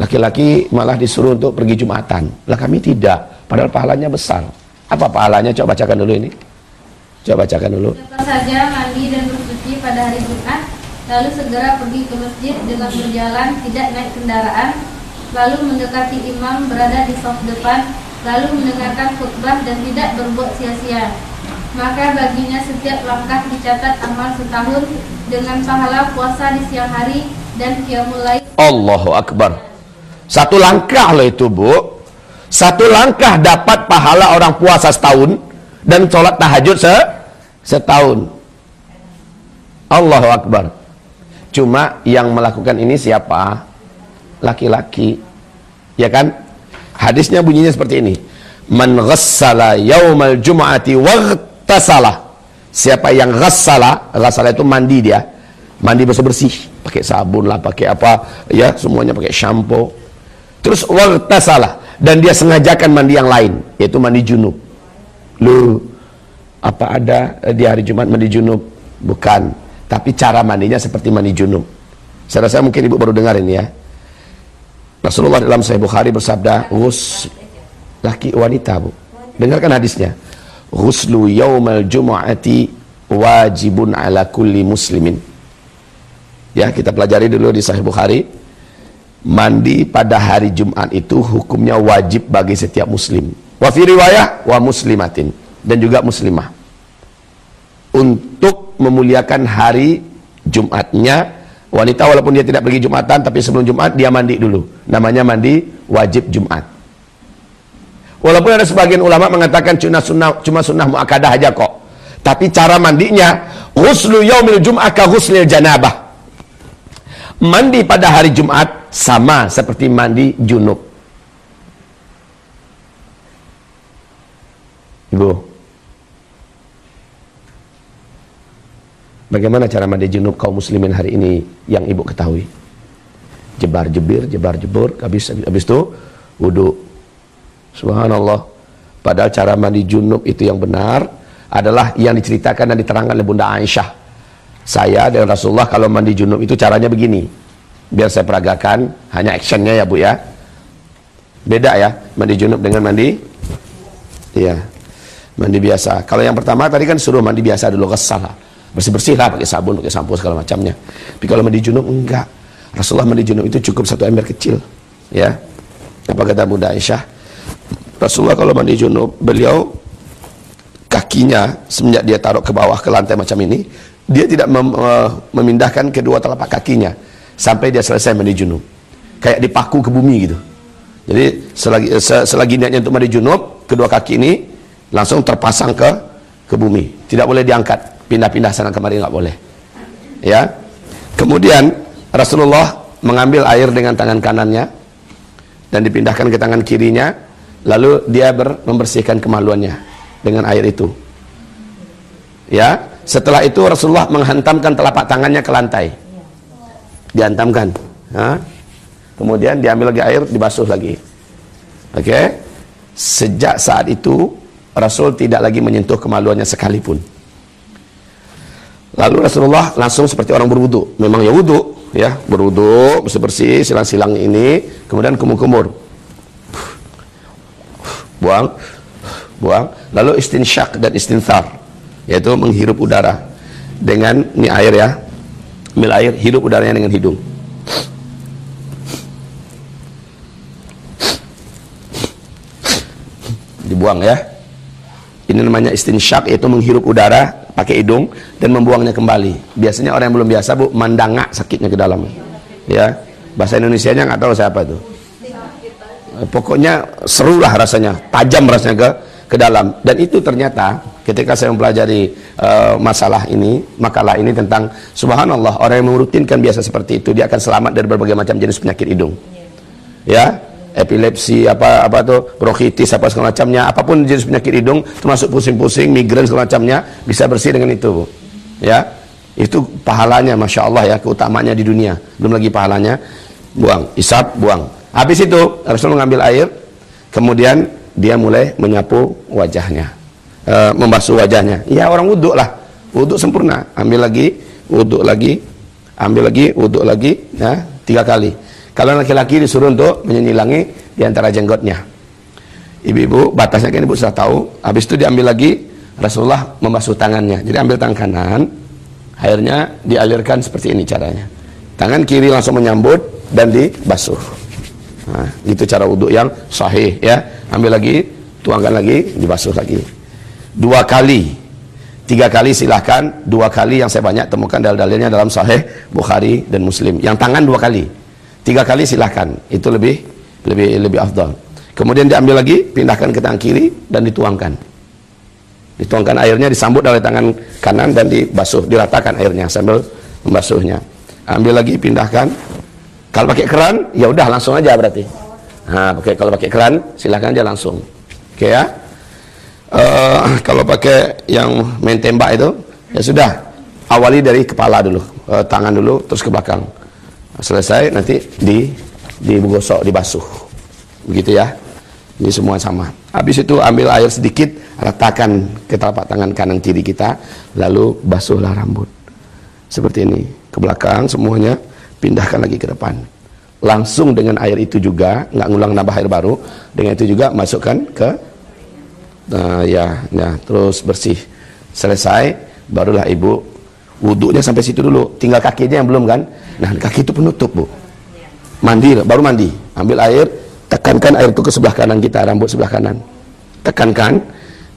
Laki-laki malah disuruh untuk pergi Jumatan. Lah kami tidak, padahal pahalanya besar. Apa pahalanya? Coba bacakan dulu ini. Coba bacakan dulu. Siapa saja mandi dan bersuci pada hari Jumat lalu segera pergi ke masjid dengan berjalan tidak naik kendaraan lalu mendekati imam berada di saf depan lalu mendengarkan khutbah dan tidak berbuat sia-sia. Maka baginya setiap langkah dicatat amal setahun dengan pahala puasa di siang hari dan lail. Allahu akbar. Satu langkah loh itu bu. Satu langkah dapat pahala orang puasa setahun dan sholat tahajud se setahun. Allahu akbar Cuma yang melakukan ini siapa? Laki-laki. Ya kan? Hadisnya bunyinya seperti ini. Man ghassala yaumal jum'ati waghtasala. Siapa yang ghassala, ghassala itu mandi dia. Mandi bersih-bersih, pakai sabun lah, pakai apa, ya, semuanya pakai shampoo. Terus waghtasala dan dia sengajakan mandi yang lain, yaitu mandi junub. Lu apa ada di hari Jumat mandi junub? Bukan tapi cara mandinya seperti mandi junub. Saya rasa mungkin ibu baru dengar ini ya. Rasulullah dalam Sahih Bukhari bersabda, "Ghus laki wanita, Bu." Dengarkan hadisnya. "Ghuslu yaumal jumu'ati wajibun ala kulli muslimin." Ya, kita pelajari dulu di Sahih Bukhari. Mandi pada hari Jumat itu hukumnya wajib bagi setiap muslim. Wa fi riwayah wa muslimatin dan juga muslimah. Untuk memuliakan hari Jumatnya. Wanita walaupun dia tidak pergi Jumatan tapi sebelum Jumat dia mandi dulu. Namanya mandi wajib Jumat. Walaupun ada sebagian ulama mengatakan cuma sunnah cuma sunnah muakadah aja kok. Tapi cara mandinya ghuslu yaumil jum'ah ka ghuslil janabah. Mandi pada hari Jumat sama seperti mandi junub. Ibu Bagaimana cara mandi junub kaum muslimin hari ini yang ibu ketahui? jebar jebir, jebar jebur, habis habis itu wudhu. Subhanallah. Padahal cara mandi junub itu yang benar adalah yang diceritakan dan diterangkan oleh Bunda Aisyah. Saya dan Rasulullah kalau mandi junub itu caranya begini. Biar saya peragakan, hanya actionnya ya Bu ya. Beda ya, mandi junub dengan mandi Iya. Mandi biasa. Kalau yang pertama tadi kan suruh mandi biasa dulu kesal Bersih-bersih lah pakai sabun, pakai sampo segala macamnya. Tapi kalau mandi junub enggak. Rasulullah mandi junub itu cukup satu ember kecil. Ya. Apa kata Bunda Aisyah? Rasulullah kalau mandi junub, beliau kakinya semenjak dia taruh ke bawah ke lantai macam ini, dia tidak mem, memindahkan kedua telapak kakinya sampai dia selesai mandi junub. Kayak dipaku ke bumi gitu. Jadi selagi selagi niatnya untuk mandi junub, kedua kaki ini langsung terpasang ke ke bumi. Tidak boleh diangkat, pindah-pindah sana kemari nggak boleh. Ya. Kemudian Rasulullah mengambil air dengan tangan kanannya dan dipindahkan ke tangan kirinya, lalu dia ber, membersihkan kemaluannya dengan air itu. Ya, setelah itu Rasulullah menghantamkan telapak tangannya ke lantai. Dihantamkan. Ha? Kemudian diambil lagi air, dibasuh lagi. Oke. Okay? Sejak saat itu Rasul tidak lagi menyentuh kemaluannya sekalipun. Lalu Rasulullah langsung seperti orang berwudu. Memang ya wudu, ya, berwudu, bersih-bersih, silang-silang ini, kemudian kumur-kumur. Buang, buang. Lalu istinsyak dan istinthar, yaitu menghirup udara dengan ini air ya. Ambil air, hirup udaranya dengan hidung. Dibuang ya. Ini namanya istinsyak yaitu menghirup udara pakai hidung dan membuangnya kembali. Biasanya orang yang belum biasa Bu mandangak sakitnya ke dalam. Ya. Bahasa Indonesianya nggak tahu siapa itu. Pokoknya seru lah rasanya, tajam rasanya ke ke dalam dan itu ternyata ketika saya mempelajari uh, masalah ini, makalah ini tentang subhanallah orang yang merutinkan biasa seperti itu dia akan selamat dari berbagai macam jenis penyakit hidung. Ya, epilepsi apa apa tuh bronkitis apa segala macamnya apa pun jenis penyakit hidung termasuk pusing-pusing migrain segala macamnya bisa bersih dengan itu ya? Itu pahalanya masya Allah ya keutamanya di dunia. Belum lagi pahalanya. Buang isap buang. Habis itu Rasul mengambil air kemudian dia mulai menyapu wajahnya. E, membasuh wajahnya. Ya orang wudhu lah. Wudhu sempurna. Ambil lagi wudhu lagi ambil lagi wudhu lagi ya tiga kali kalau laki-laki disuruh untuk menyilangi di antara jenggotnya. Ibu-ibu, batasnya kan ibu sudah tahu. Habis itu diambil lagi, Rasulullah membasuh tangannya. Jadi ambil tangan kanan, airnya dialirkan seperti ini caranya. Tangan kiri langsung menyambut dan dibasuh. Nah, itu cara wudhu yang sahih ya. Ambil lagi, tuangkan lagi, dibasuh lagi. Dua kali. Tiga kali silahkan, dua kali yang saya banyak temukan dalil-dalilnya dalam sahih Bukhari dan Muslim. Yang tangan dua kali. Tiga kali silahkan, itu lebih lebih lebih afdal. Kemudian diambil lagi, pindahkan ke tangan kiri dan dituangkan. Dituangkan airnya disambut oleh tangan kanan dan dibasuh, diratakan airnya sambil membasuhnya. Ambil lagi, pindahkan. Kalau pakai keran, ya udah langsung aja berarti. Nah, pakai kalau pakai keran, silahkan aja langsung. Oke ya. Uh, kalau pakai yang main tembak itu, ya sudah. Awali dari kepala dulu, uh, tangan dulu, terus ke belakang selesai nanti di digosok dibasuh. Begitu ya. Ini semua sama. Habis itu ambil air sedikit ratakan ke telapak tangan kanan kiri kita lalu basuhlah rambut. Seperti ini. Ke belakang semuanya pindahkan lagi ke depan. Langsung dengan air itu juga nggak ngulang nambah air baru dengan itu juga masukkan ke uh, ya ya terus bersih. Selesai barulah ibu wudhunya sampai situ dulu. Tinggal kakinya yang belum kan nah kaki itu penutup bu. Mandi baru mandi. Ambil air tekankan air itu ke sebelah kanan kita rambut sebelah kanan. Tekankan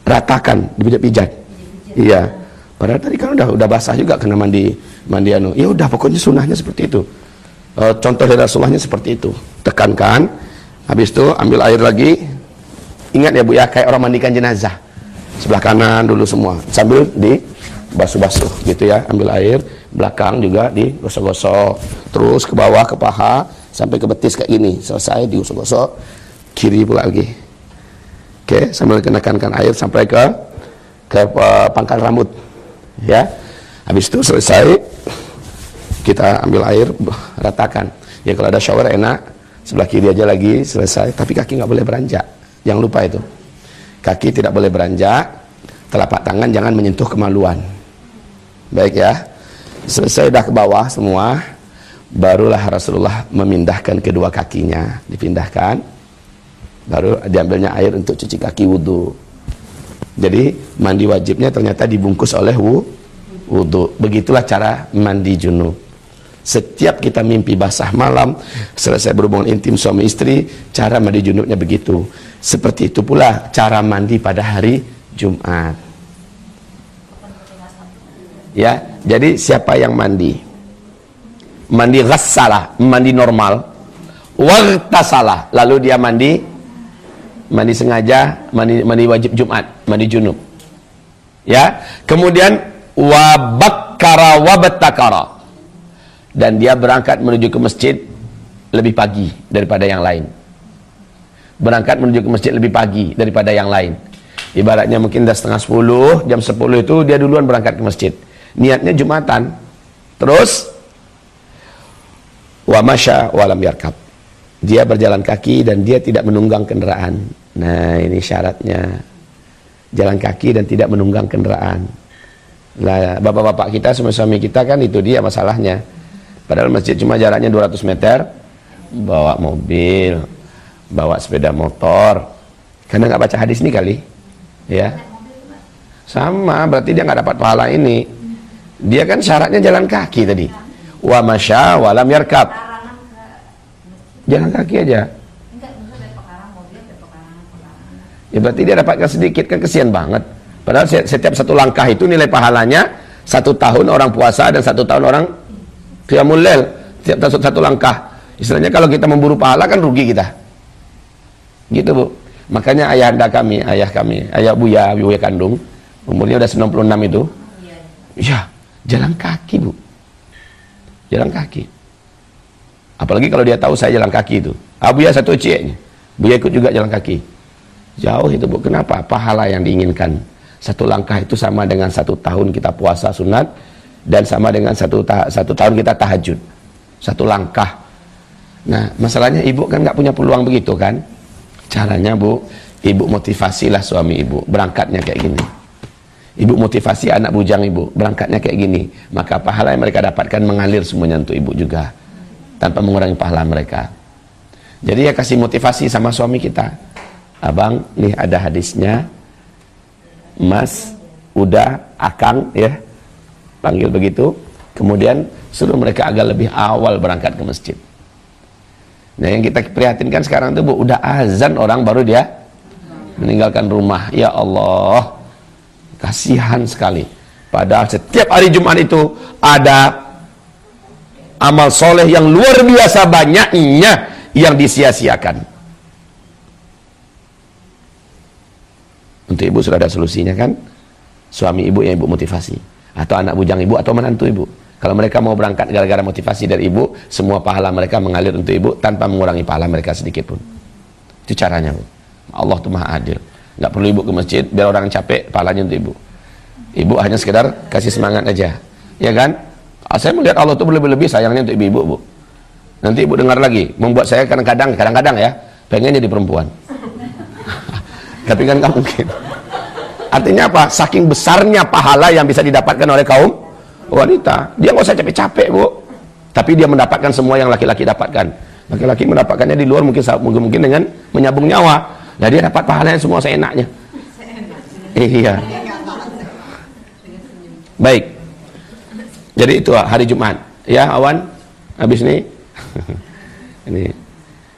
ratakan dipijat-pijat iya. Padahal tadi kan udah udah basah juga kena mandi mandi anu. Ya udah pokoknya sunnahnya seperti itu. E, contoh dari Rasulullahnya seperti itu. Tekankan habis itu ambil air lagi. Ingat ya bu ya kayak orang mandikan jenazah. Sebelah kanan dulu semua. Sambil di basuh-basuh gitu ya. Ambil air belakang juga digosok-gosok. Terus ke bawah ke paha sampai ke betis kayak gini. Selesai digosok-gosok. Kiri pula lagi. Oke sambil kenakan air sampai ke ke uh, pangkal rambut. Ya. Habis itu selesai kita ambil air ratakan. Ya kalau ada shower enak, sebelah kiri aja lagi selesai. Tapi kaki nggak boleh beranjak. Jangan lupa itu. Kaki tidak boleh beranjak, telapak tangan jangan menyentuh kemaluan. Baik ya. Selesai dah ke bawah semua, barulah Rasulullah memindahkan kedua kakinya, dipindahkan. Baru diambilnya air untuk cuci kaki wudhu. Jadi mandi wajibnya ternyata dibungkus oleh wudhu. Begitulah cara mandi junub. Setiap kita mimpi basah malam, selesai berhubungan intim suami istri, cara mandi junubnya begitu. Seperti itu pula cara mandi pada hari Jumat. Ya, jadi siapa yang mandi? Mandi ghassala, mandi normal. Wartasala, lalu dia mandi mandi sengaja, mandi mandi wajib Jumat, mandi junub. Ya, kemudian wabakkara wabattakara. Dan dia berangkat menuju ke masjid lebih pagi daripada yang lain. Berangkat menuju ke masjid lebih pagi daripada yang lain. Ibaratnya mungkin dah setengah sepuluh, jam sepuluh itu dia duluan berangkat ke masjid. Niatnya Jumatan. Terus wa masya walam yarkab. Dia berjalan kaki dan dia tidak menunggang kendaraan. Nah, ini syaratnya. Jalan kaki dan tidak menunggang kendaraan. Lah, bapak-bapak kita, suami-suami kita kan itu dia masalahnya. Padahal masjid cuma jaraknya 200 meter, bawa mobil, bawa sepeda motor. Karena nggak baca hadis ini kali, ya. Sama, berarti dia nggak dapat pahala ini. Dia kan syaratnya jalan kaki tadi. Wa masya walam yarkab. Jalan kaki aja. Ya berarti dia dapatkan sedikit kan kesian banget. Padahal setiap satu langkah itu nilai pahalanya satu tahun orang puasa dan satu tahun orang qiyamul. Setiap satu, satu langkah. Istilahnya kalau kita memburu pahala kan rugi kita. Gitu bu. Makanya ayah anda kami, ayah kami, ayah buya, buya kandung, umurnya udah 96 itu. Iya, jalan kaki bu. Jalan kaki. Apalagi kalau dia tahu saya jalan kaki itu. Abu ya satu ciknya. Buya ikut juga jalan kaki. Jauh itu bu. Kenapa? Pahala yang diinginkan. Satu langkah itu sama dengan satu tahun kita puasa sunat dan sama dengan satu ta satu tahun kita tahajud. Satu langkah. Nah, masalahnya ibu kan nggak punya peluang begitu kan? Caranya bu, ibu motivasilah suami ibu berangkatnya kayak gini. Ibu motivasi anak bujang ibu berangkatnya kayak gini, maka pahala yang mereka dapatkan mengalir semuanya untuk ibu juga tanpa mengurangi pahala mereka. Jadi ya kasih motivasi sama suami kita. Abang, nih ada hadisnya. Mas, udah, akang ya. Panggil begitu. Kemudian suruh mereka agak lebih awal berangkat ke masjid. Nah yang kita prihatinkan sekarang itu bu, udah azan orang baru dia meninggalkan rumah. Ya Allah, kasihan sekali. Padahal setiap hari Jumat itu ada amal soleh yang luar biasa banyaknya yang disia-siakan. Untuk ibu sudah ada solusinya kan? Suami ibu yang ibu motivasi. Atau anak bujang ibu atau menantu ibu. Kalau mereka mau berangkat gara-gara motivasi dari ibu, semua pahala mereka mengalir untuk ibu tanpa mengurangi pahala mereka sedikit pun. Itu caranya. Allah tuh maha adil. Nggak perlu ibu ke masjid, biar orang capek, pahalanya untuk ibu. Ibu hanya sekedar kasih semangat aja. Ya kan? Ah, saya melihat Allah itu berlebih-lebih sayangnya untuk ibu-ibu, Bu. Nanti ibu dengar lagi, membuat saya kadang-kadang, kadang-kadang ya, pengen jadi perempuan. (laughs) Tapi kan nggak mungkin. Artinya apa? Saking besarnya pahala yang bisa didapatkan oleh kaum wanita. Dia nggak usah capek-capek, Bu. Tapi dia mendapatkan semua yang laki-laki dapatkan. Laki-laki mendapatkannya di luar mungkin, mungkin dengan menyambung nyawa. Nah, dia dapat pahalanya semua seenaknya. Iya. Baik. Jadi itu hari Jumat. Ya, awan. Habis ini. (laughs) ini.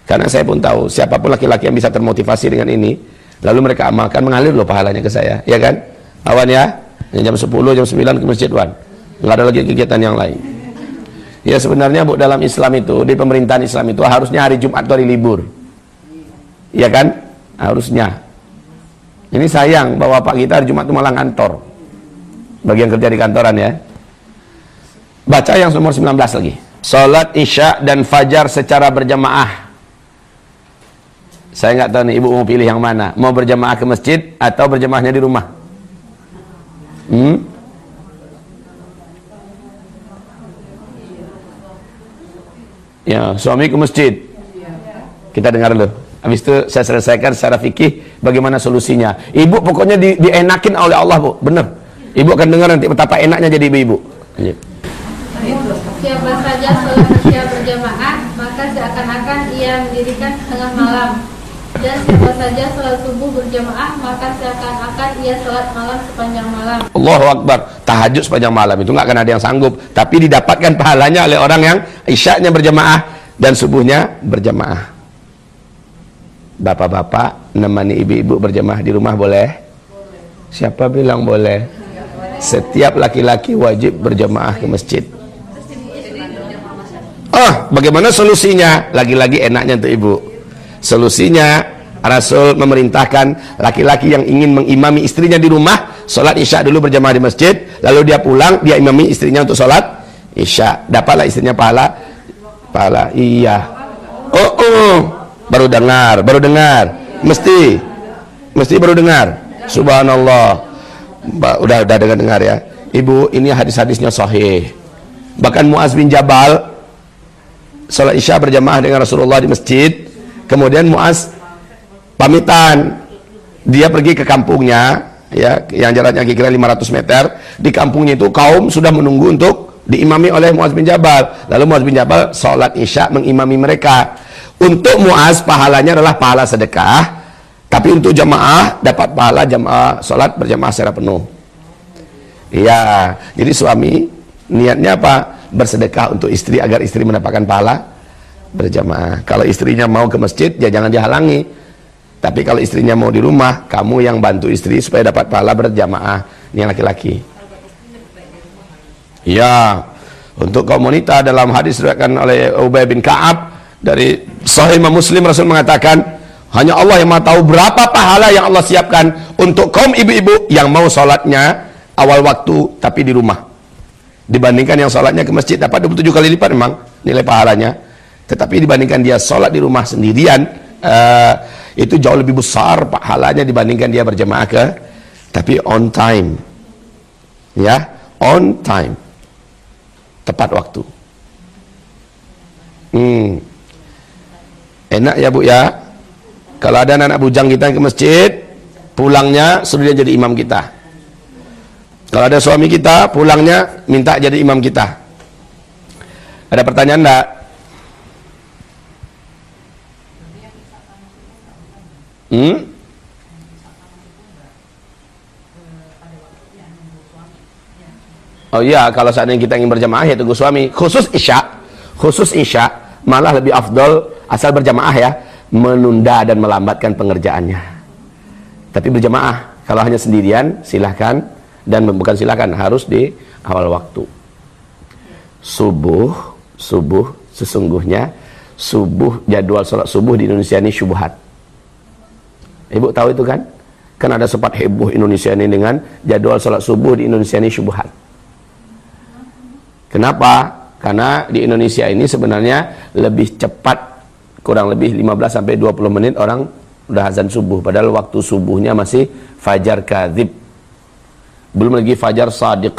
Karena saya pun tahu siapa pun laki-laki yang bisa termotivasi dengan ini, lalu mereka amalkan mengalir loh pahalanya ke saya, ya kan? Awan ya. Jam 10, jam 9 ke Masjid Wan. Enggak ada lagi kegiatan yang lain. Ya sebenarnya Bu dalam Islam itu, di pemerintahan Islam itu harusnya hari Jumat itu hari libur. Iya kan? Harusnya. Ini sayang bahwa Pak kita hari Jumat itu malah kantor. Bagian kerja di kantoran ya. Baca yang nomor 19 lagi. Salat Isya dan Fajar secara berjamaah. Saya nggak tahu nih ibu mau pilih yang mana. Mau berjamaah ke masjid atau berjamaahnya di rumah? Hmm? Ya, suami ke masjid. Kita dengar dulu. Habis itu saya selesaikan secara fikih bagaimana solusinya. Ibu pokoknya di, dienakin oleh Allah, Bu. Benar. Ibu akan dengar nanti betapa enaknya jadi ibu-ibu. Ya. Siapa saja sholat isya berjamaah, maka seakan-akan ia mendirikan setengah malam. Dan siapa saja sholat subuh berjamaah, maka seakan-akan ia sholat malam sepanjang malam. Allahu Akbar. Tahajud sepanjang malam itu nggak akan ada yang sanggup, tapi didapatkan pahalanya oleh orang yang isyaknya berjamaah dan subuhnya berjamaah. Bapak-bapak nemani ibu-ibu berjamaah di rumah boleh? Siapa bilang boleh? Setiap laki-laki wajib berjamaah ke masjid. Oh, bagaimana solusinya? Lagi-lagi enaknya untuk ibu. Solusinya Rasul memerintahkan laki-laki yang ingin mengimami istrinya di rumah, sholat isya dulu berjamaah di masjid, lalu dia pulang, dia imami istrinya untuk sholat isya. Dapatlah istrinya pahala. Pahala. Iya. Oh, oh baru dengar, baru dengar. Mesti, mesti baru dengar. Subhanallah. Udah udah dengar dengar ya. Ibu, ini hadis-hadisnya sahih. Bahkan Muaz bin Jabal salat Isya berjamaah dengan Rasulullah di masjid. Kemudian Muaz pamitan. Dia pergi ke kampungnya ya yang jaraknya kira-kira 500 meter. Di kampungnya itu kaum sudah menunggu untuk diimami oleh Muaz bin Jabal. Lalu Muaz bin Jabal salat Isya mengimami mereka. Untuk muaz pahalanya adalah pahala sedekah, tapi untuk jamaah dapat pahala jamaah salat berjamaah secara penuh. Iya, jadi suami niatnya apa? Bersedekah untuk istri agar istri mendapatkan pahala berjamaah. Kalau istrinya mau ke masjid, ya jangan dihalangi. Tapi kalau istrinya mau di rumah, kamu yang bantu istri supaya dapat pahala berjamaah. Ini yang laki-laki. Ya, untuk kaum wanita dalam hadis diriwayatkan oleh Ubay bin Ka'ab dari Sahih Muslim Rasul mengatakan hanya Allah yang tahu berapa pahala yang Allah siapkan untuk kaum ibu-ibu yang mau sholatnya awal waktu tapi di rumah. Dibandingkan yang sholatnya ke masjid dapat 27 kali lipat memang nilai pahalanya. Tetapi dibandingkan dia sholat di rumah sendirian uh, itu jauh lebih besar pahalanya dibandingkan dia berjamaah ke tapi on time. Ya on time. Tepat waktu. Hmm Enak ya bu ya. Kalau ada anak, -anak bujang kita ke masjid, pulangnya suruh jadi imam kita. Kalau ada suami kita, pulangnya minta jadi imam kita. Ada pertanyaan enggak? Hmm? Oh iya, kalau saatnya kita ingin berjamaah ya tunggu suami. Khusus isya, khusus isya malah lebih afdol asal berjamaah ya menunda dan melambatkan pengerjaannya. Tapi berjamaah kalau hanya sendirian silahkan. Dan bukan silahkan harus di awal waktu. Subuh subuh sesungguhnya subuh jadwal sholat subuh di Indonesia ini syubhat. Ibu tahu itu kan? Kan ada sempat heboh Indonesia ini dengan jadwal sholat subuh di Indonesia ini syubhat. Kenapa? Karena di Indonesia ini sebenarnya lebih cepat kurang lebih 15 sampai 20 menit orang udah azan subuh. Padahal waktu subuhnya masih fajar kadzib. Belum lagi fajar sadiq.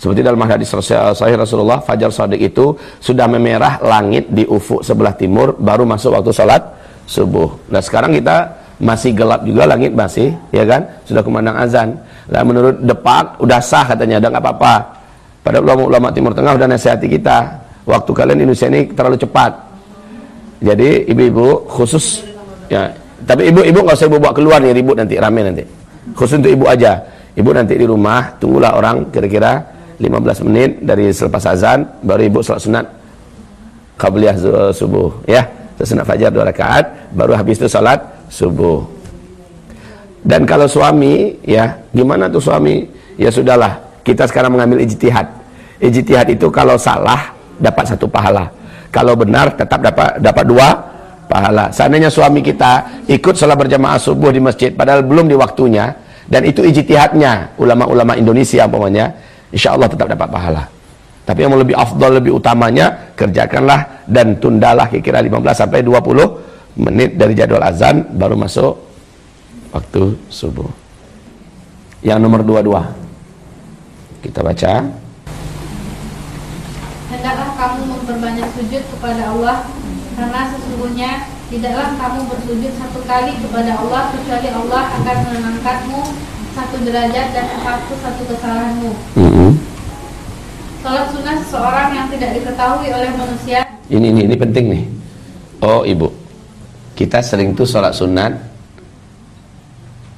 Seperti dalam hadis sahih Rasulullah fajar sadiq itu sudah memerah langit di ufuk sebelah timur baru masuk waktu salat subuh. Nah sekarang kita masih gelap juga langit masih ya kan? Sudah kumandang azan. Nah menurut depak udah sah katanya udah nggak apa-apa. Pada ulama-ulama timur tengah udah nasihati kita. Waktu kalian Indonesia ini terlalu cepat jadi ibu-ibu khusus ya, tapi ibu-ibu nggak usah ibu bawa keluar nih ribut nanti rame nanti. Khusus untuk ibu aja. Ibu nanti di rumah tunggulah orang kira-kira 15 menit dari selepas azan baru ibu salat sunat qabliyah subuh ya. Sunat fajar dua rakaat baru habis itu salat subuh. Dan kalau suami ya, gimana tuh suami? Ya sudahlah, kita sekarang mengambil ijtihad. Ijtihad itu kalau salah dapat satu pahala kalau benar tetap dapat dapat dua pahala. Seandainya suami kita ikut sholat berjamaah subuh di masjid padahal belum di waktunya dan itu ijtihadnya ulama-ulama Indonesia umpamanya, insya Allah tetap dapat pahala. Tapi yang lebih afdal, lebih utamanya kerjakanlah dan tundalah kira-kira 15 sampai 20 menit dari jadwal azan baru masuk waktu subuh. Yang nomor dua-dua. Kita baca. hendaklah memperbanyak sujud kepada Allah karena sesungguhnya tidaklah kamu bersujud satu kali kepada Allah kecuali Allah akan mengangkatmu satu derajat dan menghapus satu kesalahanmu. Mm -hmm. Salat sunnah seseorang yang tidak diketahui oleh manusia. Ini ini ini penting nih. Oh ibu, kita sering tuh sholat sunat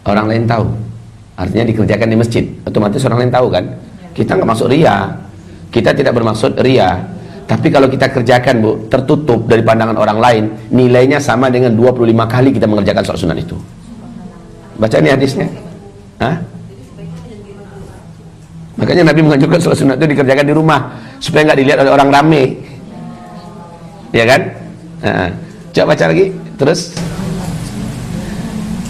orang lain tahu. Artinya dikerjakan di masjid, otomatis orang lain tahu kan? Kita nggak masuk ria, kita tidak bermaksud ria. Tapi kalau kita kerjakan bu, tertutup dari pandangan orang lain, nilainya sama dengan 25 kali kita mengerjakan sholat sunat itu. Baca nih hadisnya. Hah? Makanya Nabi menganjurkan sholat sunat itu dikerjakan di rumah supaya nggak dilihat oleh orang rame. Ya kan? Nah, coba baca lagi. Terus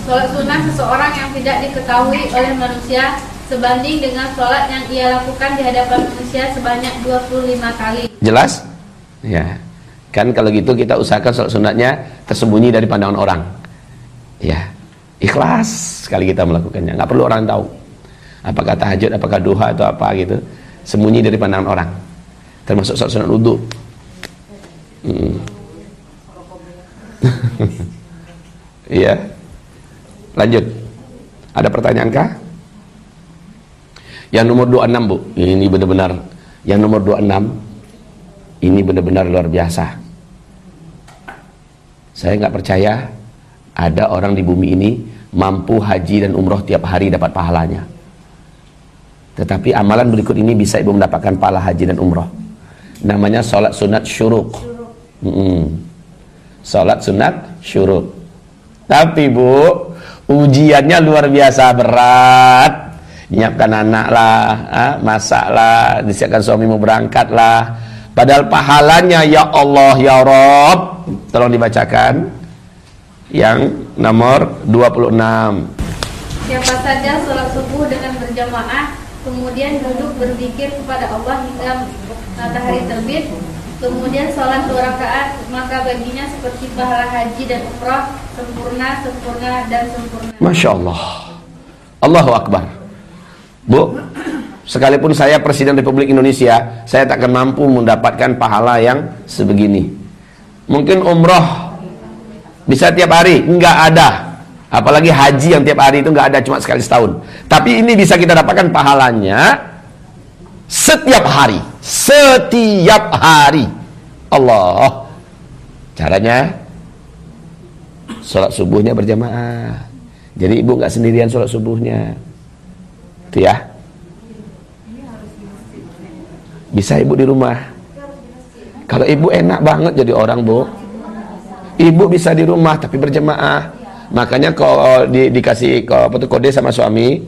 Sholat sunnah seseorang yang tidak diketahui oleh manusia sebanding dengan sholat yang ia lakukan di hadapan manusia sebanyak 25 kali. Jelas? Ya. Kan kalau gitu kita usahakan sholat sunatnya tersembunyi dari pandangan orang. Ya. Ikhlas sekali kita melakukannya. Nggak perlu orang tahu. Apakah tahajud, apakah duha atau apa gitu. Sembunyi dari pandangan orang. Termasuk sholat sunat wudhu. Hmm. Iya. (laughs) Lanjut. Ada pertanyaan kah? Yang nomor 26, Bu. Ini benar-benar yang nomor 26 ini benar-benar luar biasa. Saya nggak percaya ada orang di bumi ini mampu haji dan umroh tiap hari dapat pahalanya. Tetapi amalan berikut ini bisa ibu mendapatkan pahala haji dan umroh. Namanya sholat sunat syuruk. Hmm. Sholat sunat syuruk. Tapi bu, ujiannya luar biasa berat nyiapkan anak lah masak lah disiapkan suami mau berangkat lah padahal pahalanya ya Allah ya Rob. Tolong dibacakan. Yang nomor 26 siapa saja sholat subuh dengan berjamaah kemudian duduk berzikir kepada Allah hingga matahari terbit kemudian sholat dua rakaat maka baginya seperti pahala haji dan umrah sempurna sempurna dan sempurna. Masya Allah. Allahu Akbar Bu sekalipun saya Presiden Republik Indonesia saya tak akan mampu mendapatkan pahala yang sebegini. Mungkin umroh bisa tiap hari? Enggak ada. Apalagi haji yang tiap hari itu enggak ada cuma sekali setahun. Tapi ini bisa kita dapatkan pahalanya setiap hari. Setiap hari. Allah. Caranya sholat subuhnya berjamaah. Jadi ibu nggak sendirian sholat subuhnya itu ya. Bisa ibu di rumah? Kalau ibu enak banget jadi orang bu. Ibu bisa di rumah tapi berjamaah makanya kalau di, dikasih kode sama suami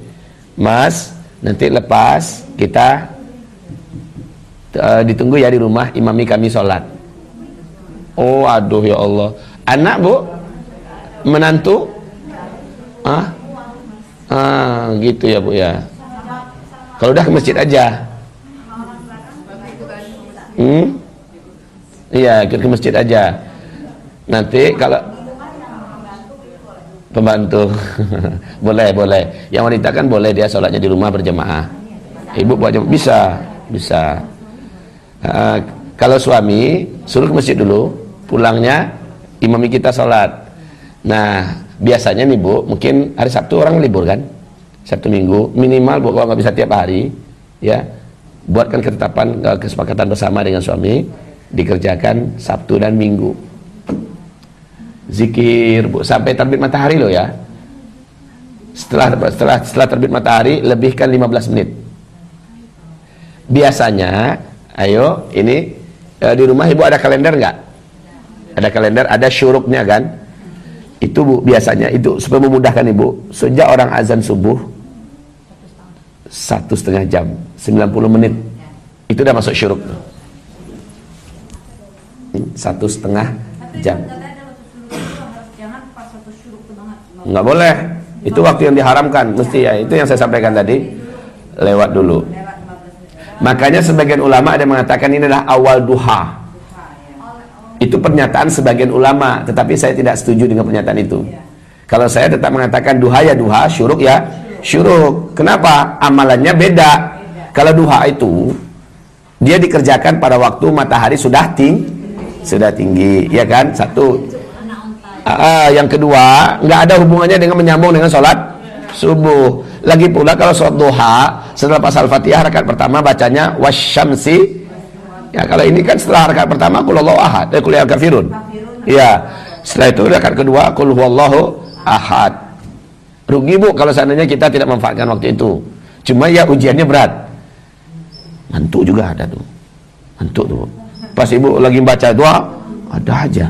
mas nanti lepas kita uh, ditunggu ya di rumah imami kami sholat. Oh aduh ya Allah. Anak bu? Menantu? Ah ah gitu ya bu ya kalau udah ke masjid aja. Hmm? Iya ikut ke masjid aja. Nanti kalau pembantu (laughs) boleh boleh. Yang wanita kan boleh dia sholatnya di rumah berjamaah. Ibu buat bisa bisa. Uh, kalau suami suruh ke masjid dulu, pulangnya imami kita sholat. Nah, biasanya nih bu, mungkin hari Sabtu orang libur kan, Sabtu Minggu minimal kalau nggak bisa tiap hari, ya buatkan ketetapan kesepakatan bersama dengan suami dikerjakan Sabtu dan Minggu. Zikir bu sampai terbit matahari loh ya. Setelah setelah setelah terbit matahari lebihkan 15 menit. Biasanya Ayo, ini e, di rumah ibu ada kalender nggak? Ada kalender, ada syuruknya kan? Itu bu, biasanya itu supaya memudahkan ibu. Sejak orang azan subuh satu setengah jam, 90 menit, itu udah masuk syuruk. Satu setengah jam. Nggak boleh. Itu waktu yang diharamkan, mesti ya. Itu yang saya sampaikan tadi. Lewat dulu. Makanya sebagian ulama ada yang mengatakan ini adalah awal duha. Itu pernyataan sebagian ulama, tetapi saya tidak setuju dengan pernyataan itu. Kalau saya tetap mengatakan duha ya duha, syuruk ya syuruk. Kenapa? Amalannya beda. Kalau duha itu dia dikerjakan pada waktu matahari sudah tinggi sudah tinggi ya kan? Satu. Uh, yang kedua nggak ada hubungannya dengan menyambung dengan sholat subuh. Lagi pula kalau sholat duha setelah pasal fatihah rakaat pertama bacanya wasyamsi. Ya kalau ini kan setelah rakaat pertama kulullahu ahad eh kuliah kafirun. Ya setelah itu rakaat kedua kul huwallahu ahad rugi bu kalau seandainya kita tidak memanfaatkan waktu itu. Cuma ya ujiannya berat. Mantuk juga ada tuh. Mantuk tuh pas ibu lagi baca doa ada aja.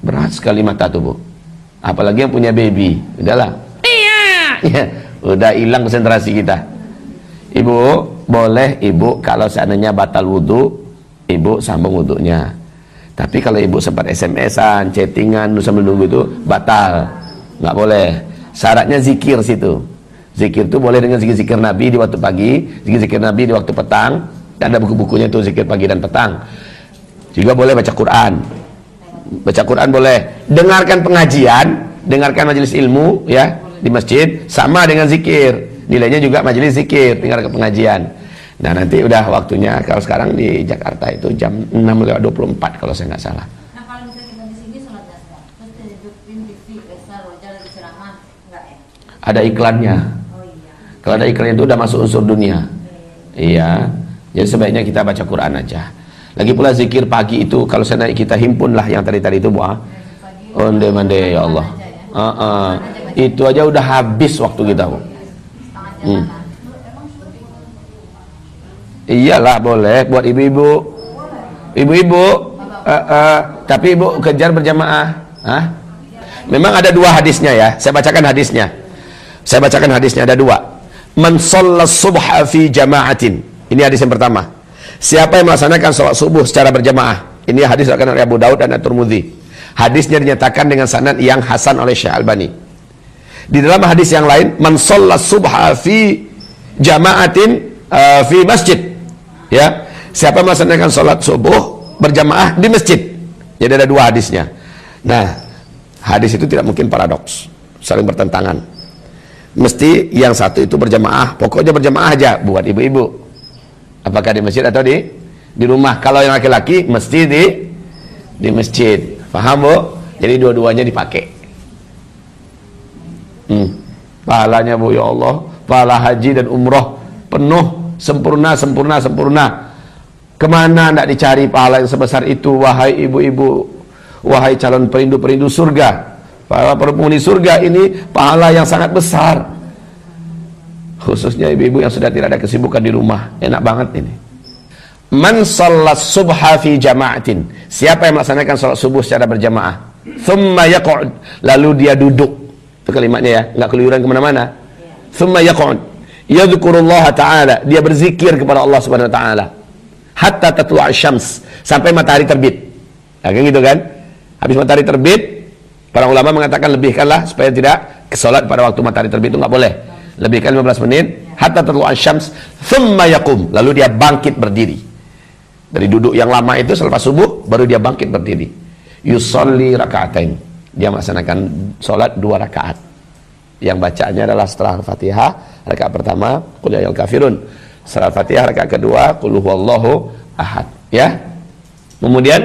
Berat sekali mata tuh bu. Apalagi yang punya baby. Udahlah iya. Ya, udah hilang konsentrasi kita. Ibu boleh ibu kalau seandainya batal wudhu ibu sambung wudhunya tapi kalau ibu sempat SMS-an chattingan sambil nunggu itu batal. Nggak boleh syaratnya zikir situ. Zikir itu boleh dengan zikir-zikir Nabi di waktu pagi zikir-zikir Nabi di waktu petang. Dan ada buku-bukunya itu zikir pagi dan petang. Juga boleh baca Quran. Baca Quran boleh. Dengarkan pengajian dengarkan majelis ilmu ya di masjid sama dengan zikir. Nilainya juga majelis zikir ke pengajian. Nah nanti udah waktunya. Kalau sekarang di Jakarta itu jam 6.24 kalau saya nggak salah Nah kalau misalnya kita di sini sholat dasar, terus dihidupin TV besar, wajah lagi ceramah, enggak ya? Ada iklannya Oh iya. kalau ada iklan itu udah masuk unsur dunia iya jadi sebaiknya kita baca Quran aja lagi pula zikir pagi itu kalau saya naik kita himpun lah yang tadi-tadi itu bu ah. onde mande ya Allah Ah, ah. itu aja udah habis waktu kita Hmm. Iyalah boleh buat ibu-ibu. Ibu-ibu, eh, eh, tapi ibu kejar berjamaah. Hah? Memang ada dua hadisnya ya. Saya bacakan hadisnya. Saya bacakan hadisnya ada dua. Man subha fi jama'atin. Ini hadis yang pertama. Siapa yang melaksanakan sholat subuh secara berjamaah? Ini hadis akan oleh Abu Daud dan At-Tirmidzi. Hadisnya dinyatakan dengan sanad yang hasan oleh Syekh Albani. Di dalam hadis yang lain, man subha fi jama'atin uh, fi masjid. Ya. Siapa melaksanakan sholat subuh berjamaah di masjid. Jadi ada dua hadisnya. Nah, hadis itu tidak mungkin paradoks, saling bertentangan. Mesti yang satu itu berjamaah, pokoknya berjamaah aja buat ibu-ibu. Apakah di masjid atau di di rumah? Kalau yang laki-laki mesti di di masjid. Paham, Bu? Jadi dua-duanya dipakai. Hmm. Pahalanya Bu ya Allah, pahala haji dan umroh penuh, sempurna, sempurna, sempurna. Ke mana nak dicari pahala yang sebesar itu, wahai ibu-ibu, wahai calon perindu-perindu surga, para penghuni surga ini pahala yang sangat besar. Khususnya ibu-ibu yang sudah tidak ada kesibukan di rumah, enak banget ini. Man sallat subha fi jama'atin. Siapa yang melaksanakan salat subuh secara berjamaah, thumma yaq'ud, lalu dia duduk. Itu kalimatnya ya, enggak keluyuran ke mana mana Thumma yaq'ud. Yadhkurullah ta'ala, dia berzikir kepada Allah Subhanahu wa taala. Hatta tatlu'a syams, sampai matahari terbit. Nah, kan gitu kan? Habis matahari terbit, para ulama mengatakan lebihkanlah supaya tidak kesolat pada waktu matahari terbit itu enggak boleh. Lebihkan 15 menit hatta tatlu'a syams, thumma yaqum, lalu dia bangkit berdiri. Dari duduk yang lama itu selepas subuh baru dia bangkit berdiri. Yusolli rakaatain. Dia melaksanakan sholat dua rakaat. Yang bacaannya adalah setelah Al-Fatihah, rakaat pertama qul ya kafirun. Setelah Al-Fatihah rakaat kedua qul huwallahu ahad, ya. Kemudian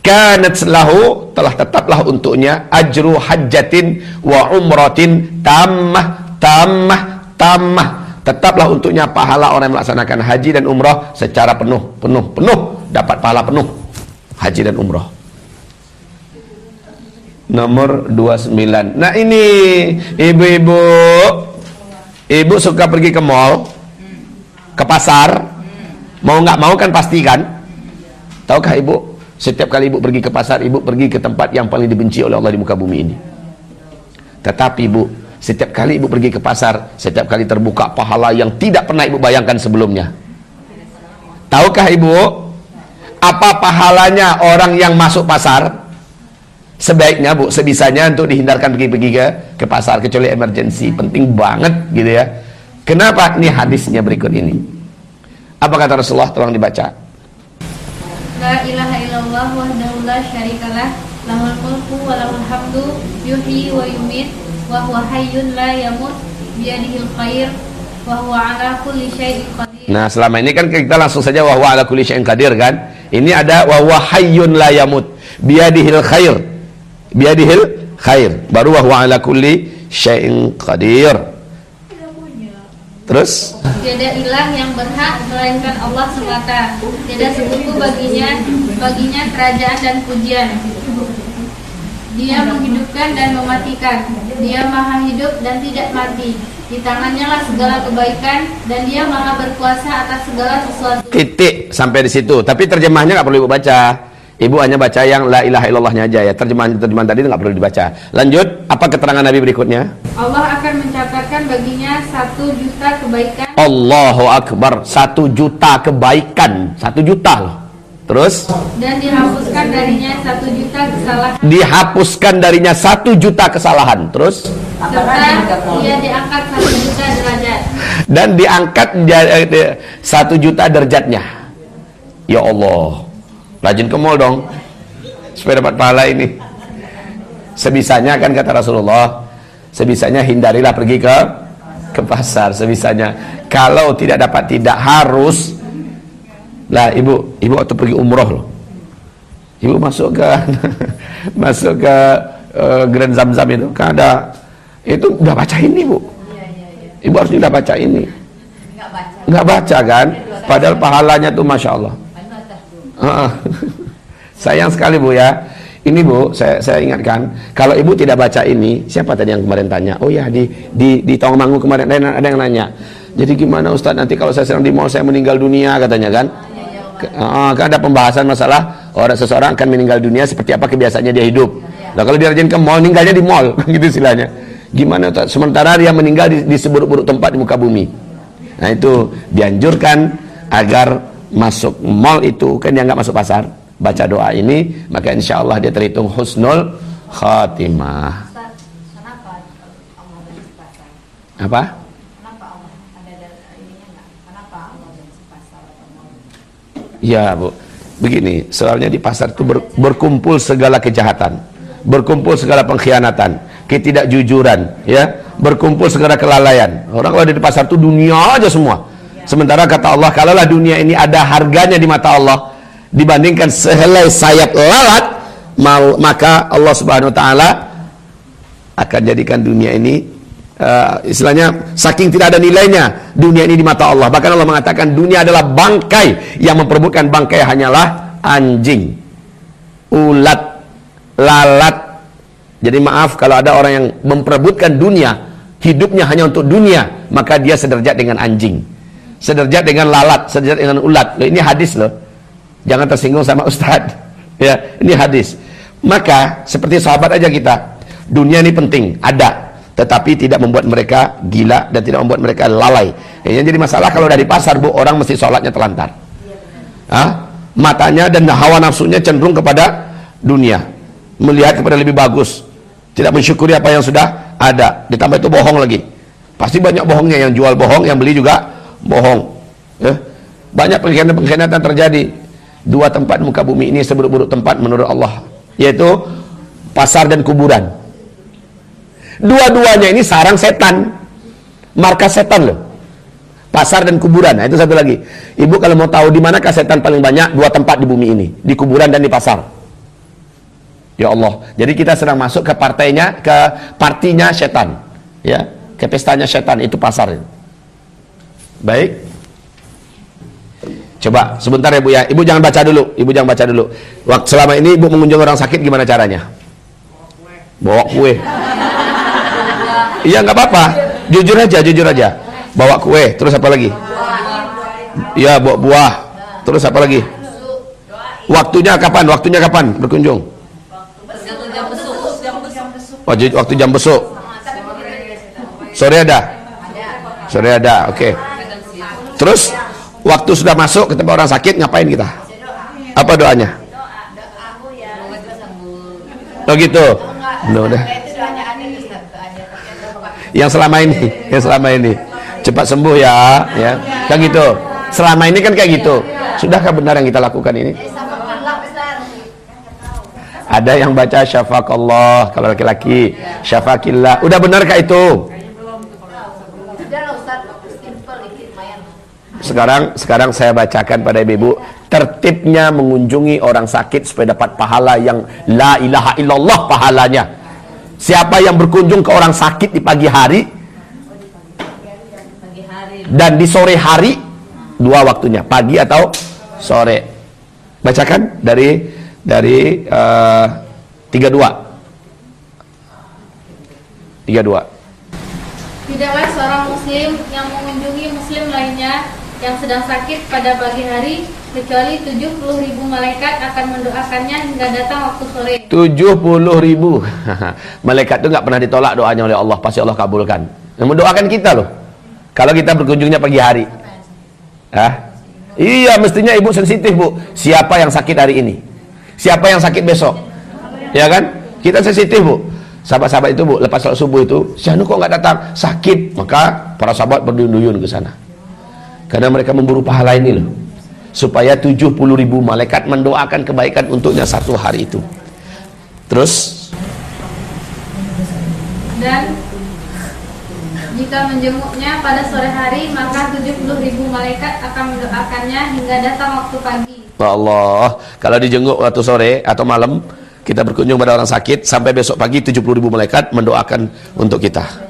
kanat lahu telah tetaplah untuknya ajru hajjatin wa umratin tammah tammah tammah tetaplah untuknya pahala orang yang melaksanakan haji dan umrah secara penuh, penuh, penuh, dapat pahala penuh haji dan umrah. Nomor 29. Nah ini ibu-ibu, ibu suka pergi ke mall, ke pasar, mau nggak mau kan pastikan. Tahukah ibu, setiap kali ibu pergi ke pasar, ibu pergi ke tempat yang paling dibenci oleh Allah di muka bumi ini. Tetapi ibu, setiap kali ibu pergi ke pasar, setiap kali terbuka pahala yang tidak pernah ibu bayangkan sebelumnya. Tahukah ibu, apa pahalanya orang yang masuk pasar? Sebaiknya bu, sebisanya untuk dihindarkan pergi-pergi ke, ke pasar kecuali emergensi, penting banget gitu ya. Kenapa? Ini hadisnya berikut ini. Apa kata Rasulullah? Tolong dibaca. La ilaha illallah wahdahu la syarikalah lahul mulku wa lahul hamdu yuhyi wa yumit wa huwa hayyun la yamut biyadihil khair wa huwa ala kulli syai'in qadir Nah, selama ini kan kita langsung saja wa huwa ala kulli syai'in qadir kan? Ini ada wa huwa hayyun la yamut. Biyadihil khair. Biyadihil khair. Baru wa huwa ala kulli syai'in qadir. Terus Tiada ilah yang berhak melainkan Allah semata. Tiada sekutu baginya, baginya kerajaan dan pujian. Dia menghidupkan dan mematikan. Dia maha hidup dan tidak mati. Di tangannya lah segala kebaikan dan dia maha berkuasa atas segala sesuatu. titik sampai di situ. Tapi terjemahnya nggak perlu ibu baca. Ibu hanya baca yang la ilaha illallahnya aja ya. Terjemahan terjemahan tadi itu nggak perlu dibaca. Lanjut, apa keterangan Nabi berikutnya? Allah akan mencatatkan baginya satu juta kebaikan Allahu Akbar. Satu juta kebaikan. Satu juta loh. Terus dan dihapuskan darinya satu juta kesalahan dihapuskan darinya satu juta kesalahan. Terus serta ia diangkat satu juta derajat. dan diangkat eh, satu juta derajatnya. Ya Allah, rajin ke mall dong, supaya dapat pahala ini. Sebisanya kan kata Rasulullah, sebisanya hindarilah pergi ke ke pasar sebisanya. Kalau tidak dapat tidak harus lah ibu, ibu waktu pergi umroh loh. Ibu masuk ke (laughs) masuk ke eh, Grand Zam-Zam itu kan ada itu udah baca ini bu. Ibu harus udah baca ini. Nggak baca kan? Padahal pahalanya tuh masya Allah. Dulu. Heeh. (laughs) Sayang sekali bu ya. Ini bu, saya, saya ingatkan, kalau ibu tidak baca ini, siapa tadi yang kemarin tanya? Oh ya di di di Tawangmangu kemarin ada, ada yang nanya. Jadi gimana Ustadz nanti kalau saya sedang di mall saya meninggal dunia katanya kan? Ah, kan ada pembahasan masalah orang seseorang akan meninggal dunia seperti apa kebiasaannya dia hidup. Nah kalau dia rajin ke mall, meninggalnya di mall, (laughs) gitu istilahnya. Gimana Ustadz? Sementara dia meninggal di, di seburuk-buruk tempat di muka bumi. Nah itu dianjurkan agar masuk mall itu kan dia nggak masuk pasar baca doa ini maka insya Allah dia terhitung husnul khatimah. Apa? Ya bu. Begini soalnya di pasar itu ber- berkumpul segala kejahatan berkumpul segala pengkhianatan ketidakjujuran ya. Berkumpul segala kelalaian. Orang kalau ada di pasar itu dunia aja semua. Sementara kata Allah kalaulah dunia ini ada harganya di mata Allah dibandingkan sehelai sayap lalat maka Allah Subhanahu wa taala akan jadikan dunia ini uh, istilahnya saking tidak ada nilainya dunia ini di mata Allah. Bahkan Allah mengatakan dunia adalah bangkai. Yang memperebutkan bangkai hanyalah anjing ulat lalat. Jadi maaf kalau ada orang yang memperebutkan dunia hidupnya hanya untuk dunia maka dia sederajat dengan anjing sederajat dengan lalat sederajat dengan ulat. Loh, ini hadis loh jangan tersinggung sama (laughs) ustaz. Ya ini hadis. Maka seperti sahabat aja kita dunia ini penting ada. Tetapi tidak membuat mereka gila dan tidak membuat mereka lalai. Yang jadi masalah kalau dari pasar bu orang mesti sholatnya telantar Hah? matanya dan hawa nafsunya cenderung kepada dunia. Melihat kepada lebih bagus. Tidak mensyukuri apa yang sudah ada. Ditambah itu bohong lagi. Pasti banyak bohongnya. Yang jual bohong yang beli juga bohong. Ya. banyak pengkhianatan-pengkhianatan terjadi dua tempat muka bumi ini seburuk-buruk tempat menurut Allah yaitu pasar dan kuburan. Dua-duanya ini sarang setan markas setan loh. Pasar dan kuburan. Nah itu satu lagi. Ibu kalau mau tahu di manakah setan paling banyak dua tempat di bumi ini di kuburan dan di pasar. Ya Allah. Jadi kita sedang masuk ke partainya ke partinya setan. Ya ke pestanya setan itu pasar. Baik coba sebentar ya bu ya. Ibu jangan baca dulu ibu jangan baca dulu. Waktu selama ini ibu mengunjungi orang sakit gimana caranya? Bawa kue. Iya nggak apa-apa. Jujur aja jujur aja. Bawa kue terus apa lagi? Iya bawa buah. Terus apa lagi? Waktunya kapan? Waktunya kapan? Berkunjung. Besuk. waktu, jam besok sore ada? Sore ada oke. Terus waktu sudah masuk ke tempat orang sakit ngapain kita? Apa doanya? Oh gitu. No, udah. Ustaz, doanya. yang selama ini yang selama ini. Cepat sembuh ya ya. Kan gitu. Selama ini kan kayak gitu. Sudahkah benar yang kita lakukan ini? Ada yang baca syafaqallah kalau laki-laki syafaqillah. Udah benarkah itu Sudah lah Ustaz, simple dikit lumayan. Sekarang sekarang saya bacakan pada ibu-ibu tertibnya mengunjungi orang sakit supaya dapat pahala yang la ilaha illallah pahalanya. Siapa yang berkunjung ke orang sakit di pagi hari dan di sore hari dua waktunya, pagi atau sore. Bacakan dari dari uh, 32. 32. Tidaklah seorang muslim yang mengunjungi muslim lainnya yang sedang sakit pada pagi hari kecuali 70 ribu malaikat akan mendoakannya hingga datang waktu sore. 70 ribu. (laughs) Malaikat itu nggak pernah ditolak doanya oleh Allah Pasti Allah kabulkan. Yang mendoakan kita loh. Kalau kita berkunjungnya pagi hari. Hah? Iya mestinya ibu sensitif bu. Siapa yang sakit hari ini? Siapa yang sakit besok? Ya kan? Kita sensitif bu. Sahabat-sahabat itu bu Lepas sholat subuh itu Syahnu kok nggak datang? Sakit. Maka para sahabat berduyun-duyun ke sana Karena mereka memburu pahala ini loh. Supaya 70 ribu malaikat mendoakan kebaikan untuknya satu hari itu. Terus? Dan jika menjenguknya pada sore hari maka 70 ribu malaikat akan mendoakannya hingga datang waktu pagi. Allah Kalau dijenguk waktu sore atau malam Kita berkunjung pada orang sakit Sampai besok pagi 70 ribu malaikat mendoakan untuk kita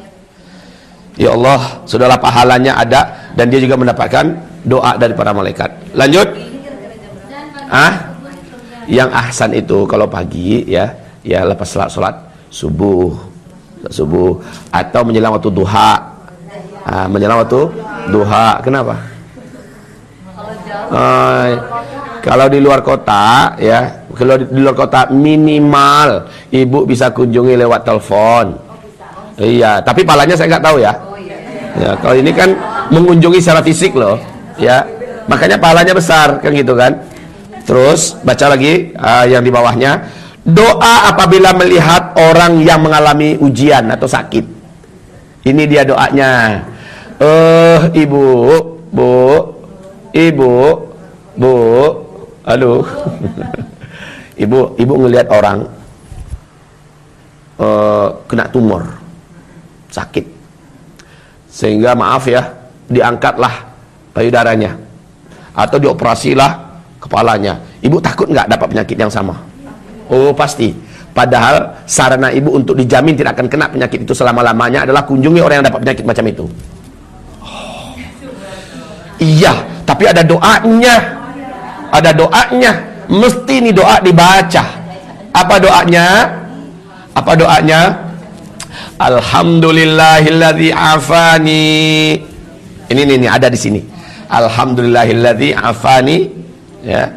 Ya Allah Sudahlah pahalanya ada Dan dia juga mendapatkan doa dari para malaikat Lanjut Ah? Yang ahsan itu kalau pagi ya Ya lepas sholat, sholat subuh Subuh Atau menjelang waktu duha ah, Menjelang waktu duha Kenapa? Ah, kalau di luar kota ya, kalau di luar kota minimal ibu bisa kunjungi lewat telepon. Iya, tapi palanya saya nggak tahu ya. Ya, kalau ini kan mengunjungi secara fisik loh, ya. Makanya palanya besar kan gitu kan. Terus baca lagi ah, yang di bawahnya, doa apabila melihat orang yang mengalami ujian atau sakit. Ini dia doanya. Eh, ibu, bu, ibu, bu, aduh, (laughs) ibu, ibu ngelihat orang eh, kena tumor, sakit, sehingga maaf ya, diangkatlah payudaranya, atau dioperasilah kepalanya. Ibu takut nggak dapat penyakit yang sama? Oh pasti. Padahal sarana ibu untuk dijamin tidak akan kena penyakit itu selama-lamanya adalah kunjungi orang yang dapat penyakit macam itu. Iya, tapi ada doanya. Ada doanya. Mesti ini doa dibaca. Apa doanya? Apa doanya? Alhamdulillahilladzi afani. Ini ini, ini ada di sini. Alhamdulillahilladzi afani. Ya.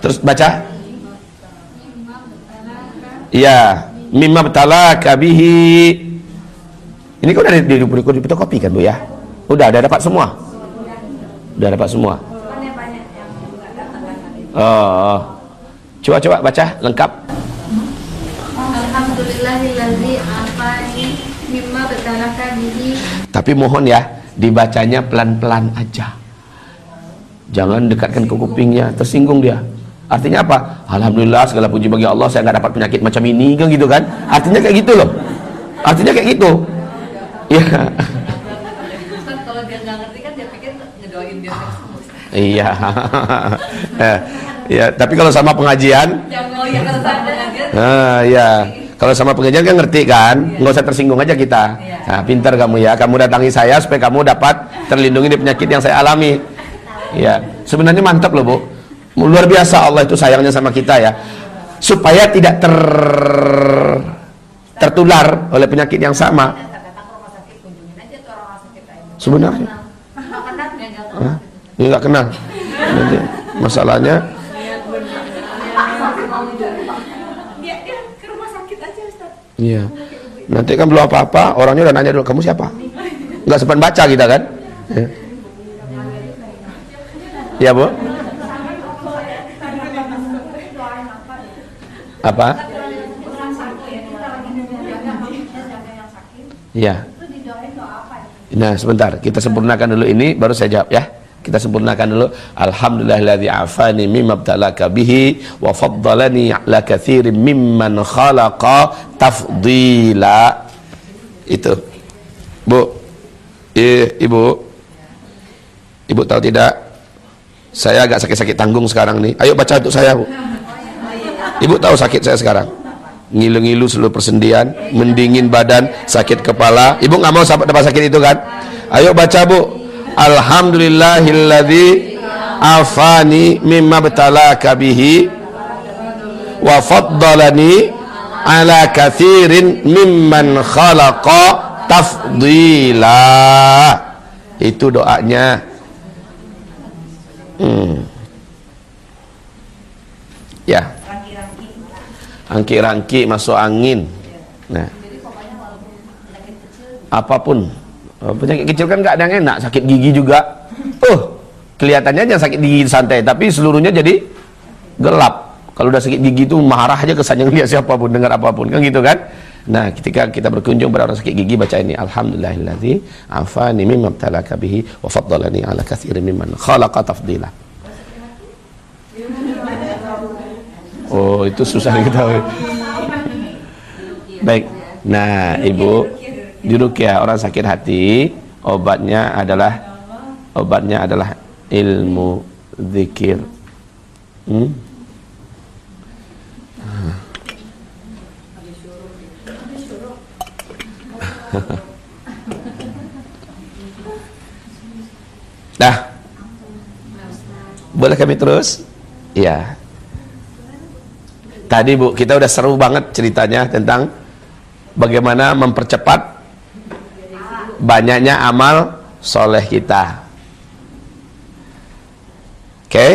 Terus baca. Ya, mimma btalaka bihi. Ini kan udah di, di, di, di, fotokopi kan Bu ya? Udah, udah dapat semua. Udah dapat semua. Oh. Coba coba baca lengkap. Alhamdulillahilladzi Tapi mohon ya, dibacanya pelan-pelan aja. Jangan dekatkan ke kupingnya, tersinggung dia. Artinya apa? Alhamdulillah segala puji bagi Allah saya nggak dapat penyakit macam ini kan gitu kan? Artinya kayak gitu loh. Artinya kayak gitu. Iya. Kan kalau dia nggak ngerti kan dia pikir ngedoain dia sembuh. Iya. (laughs) Eh, ya, tapi kalau sama pengajian, ya kalau sama pengajian. ah, ya. Kalau sama pengajian kan ngerti kan? Nggak usah tersinggung aja kita. Nah, pintar kamu ya. Kamu datangi saya supaya kamu dapat terlindungi dari penyakit yang saya alami. Ya, sebenarnya mantap loh, Bu. Luar biasa Allah itu sayangnya sama kita ya. Supaya tidak ter tertular oleh penyakit yang sama. Gitu. Sebenarnya. Nggak kenal dia nggak kenal. Hah? Ya nggak kenal. Nanti masalahnya Dia dia ke rumah sakit aja Ustaz. Iya. Nanti kan belum apa-apa, orangnya udah nanya dulu, kamu siapa? Nggak sempat baca kita kan? Ya, ya Bu? Apa? Iya. Nah, sebentar, kita sempurnakan dulu ini baru saya jawab ya. Kita sempurnakan dulu. Alhamdulillahilladzi afani mimma ibtalaka bihi wa faddalani ala katsirin mimman khalaqa tafdila. Itu. Bu. Eh, Ibu. Ibu tahu tidak? Saya agak sakit-sakit tanggung sekarang nih. Ayo baca untuk saya, Bu. Ibu tahu sakit saya sekarang? Ngilu-ngilu seluruh persendian, mendingin badan, sakit kepala. Ibu nggak mau dapat sakit itu kan? Ayo baca, Bu. Alhamdulillahilladzi afani mimma betalaka bihi wa faddalani ala kathirin mimman khalaqa tafdila. Itu doanya. Hmm. ya. Rangki-rangki masuk angin. Nah. Apa pun penyakit kecil kan nggak ada yang enak sakit gigi juga. Oh kelihatannya aja sakit gigi santai tapi seluruhnya jadi gelap. Kalau udah sakit gigi itu marah aja kesannya lihat siapa pun dengar apa pun kan gitu kan? Nah ketika kita berkunjung pada orang sakit gigi baca ini alhamdulillahillazi afani mimma ibtalaka bihi wa faddalani ala katsirin mimman khalaqa tafdila. Oh itu susah kita baik. Nah ibu di rukyah orang sakit hati obatnya adalah obatnya adalah ilmu zikir hmm? (laughs) Dah. Boleh kami terus? Iya. Tadi Bu, kita udah seru banget ceritanya tentang bagaimana mempercepat banyaknya amal soleh kita. Oke. Okay.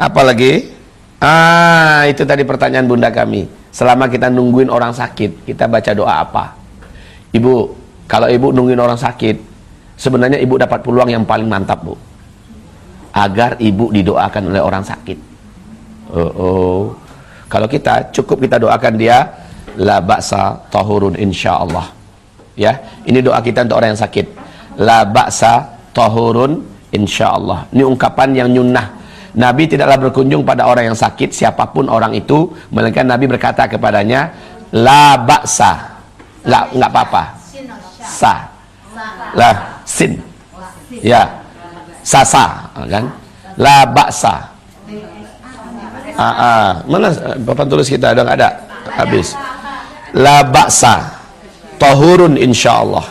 Apalagi? Ah, itu tadi pertanyaan bunda kami. Selama kita nungguin orang sakit, kita baca doa apa? Ibu, kalau ibu nungguin orang sakit, sebenarnya ibu dapat peluang yang paling mantap, Bu. Agar ibu didoakan oleh orang sakit. Oh, oh. Kalau kita cukup kita doakan dia la ba'sa tahurun insyaallah. Ya, ini doa kita untuk orang yang sakit. La ba'sa tahurun Insya Allah. Ini ungkapan yang nyunnah. Nabi tidaklah berkunjung pada orang yang sakit, siapa pun orang itu, melainkan Nabi berkata kepadanya, La baksa. La, enggak apa-apa. Sa. La, sin. Ya. Sasa. Kan? La baksa. Ah, ah. Mana papan tulis kita? Ada ada? Habis. La baksa. Tahurun insya Allah.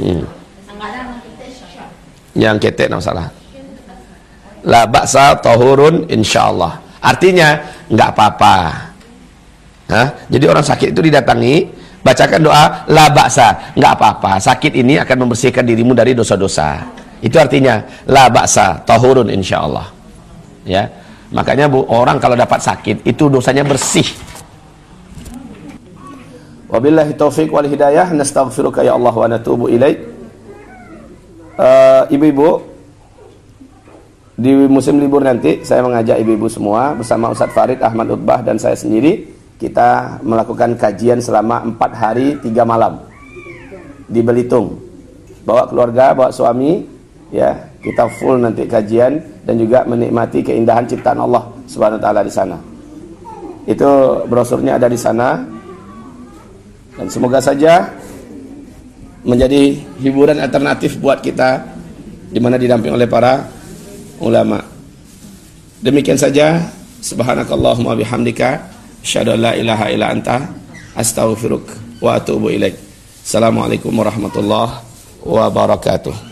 Hmm. Yang ketek nak salah. La baksa tahurun insyaallah. Artinya enggak apa-apa. Jadi orang sakit itu didatangi bacakan doa la baksa enggak apa-apa. Sakit ini akan membersihkan dirimu dari dosa-dosa. Itu artinya la baksa tahurun insyaallah. Ya. Makanya bu orang kalau dapat sakit itu dosanya bersih wabillahi taufiq wal hidayah. Nastaghfiruka ya Allah wa natubu ilaik Eh, ibu-ibu uh, di musim libur nanti saya mengajak ibu-ibu semua bersama Ustadz Farid Ahmad Utbah dan saya sendiri kita melakukan kajian selama empat hari tiga malam di Belitung. Bawa keluarga bawa suami ya kita full nanti kajian dan juga menikmati keindahan ciptaan Allah Subhanahu wa taala di sana. Itu brosurnya ada di sana dan semoga saja menjadi hiburan alternatif buat kita di mana didamping oleh para ulama. Demikian saja subhanakallahumma bihamdika asyhadu la ilaha illa anta astaghfiruk wa atubu ilaik. Assalamualaikum warahmatullahi wabarakatuh.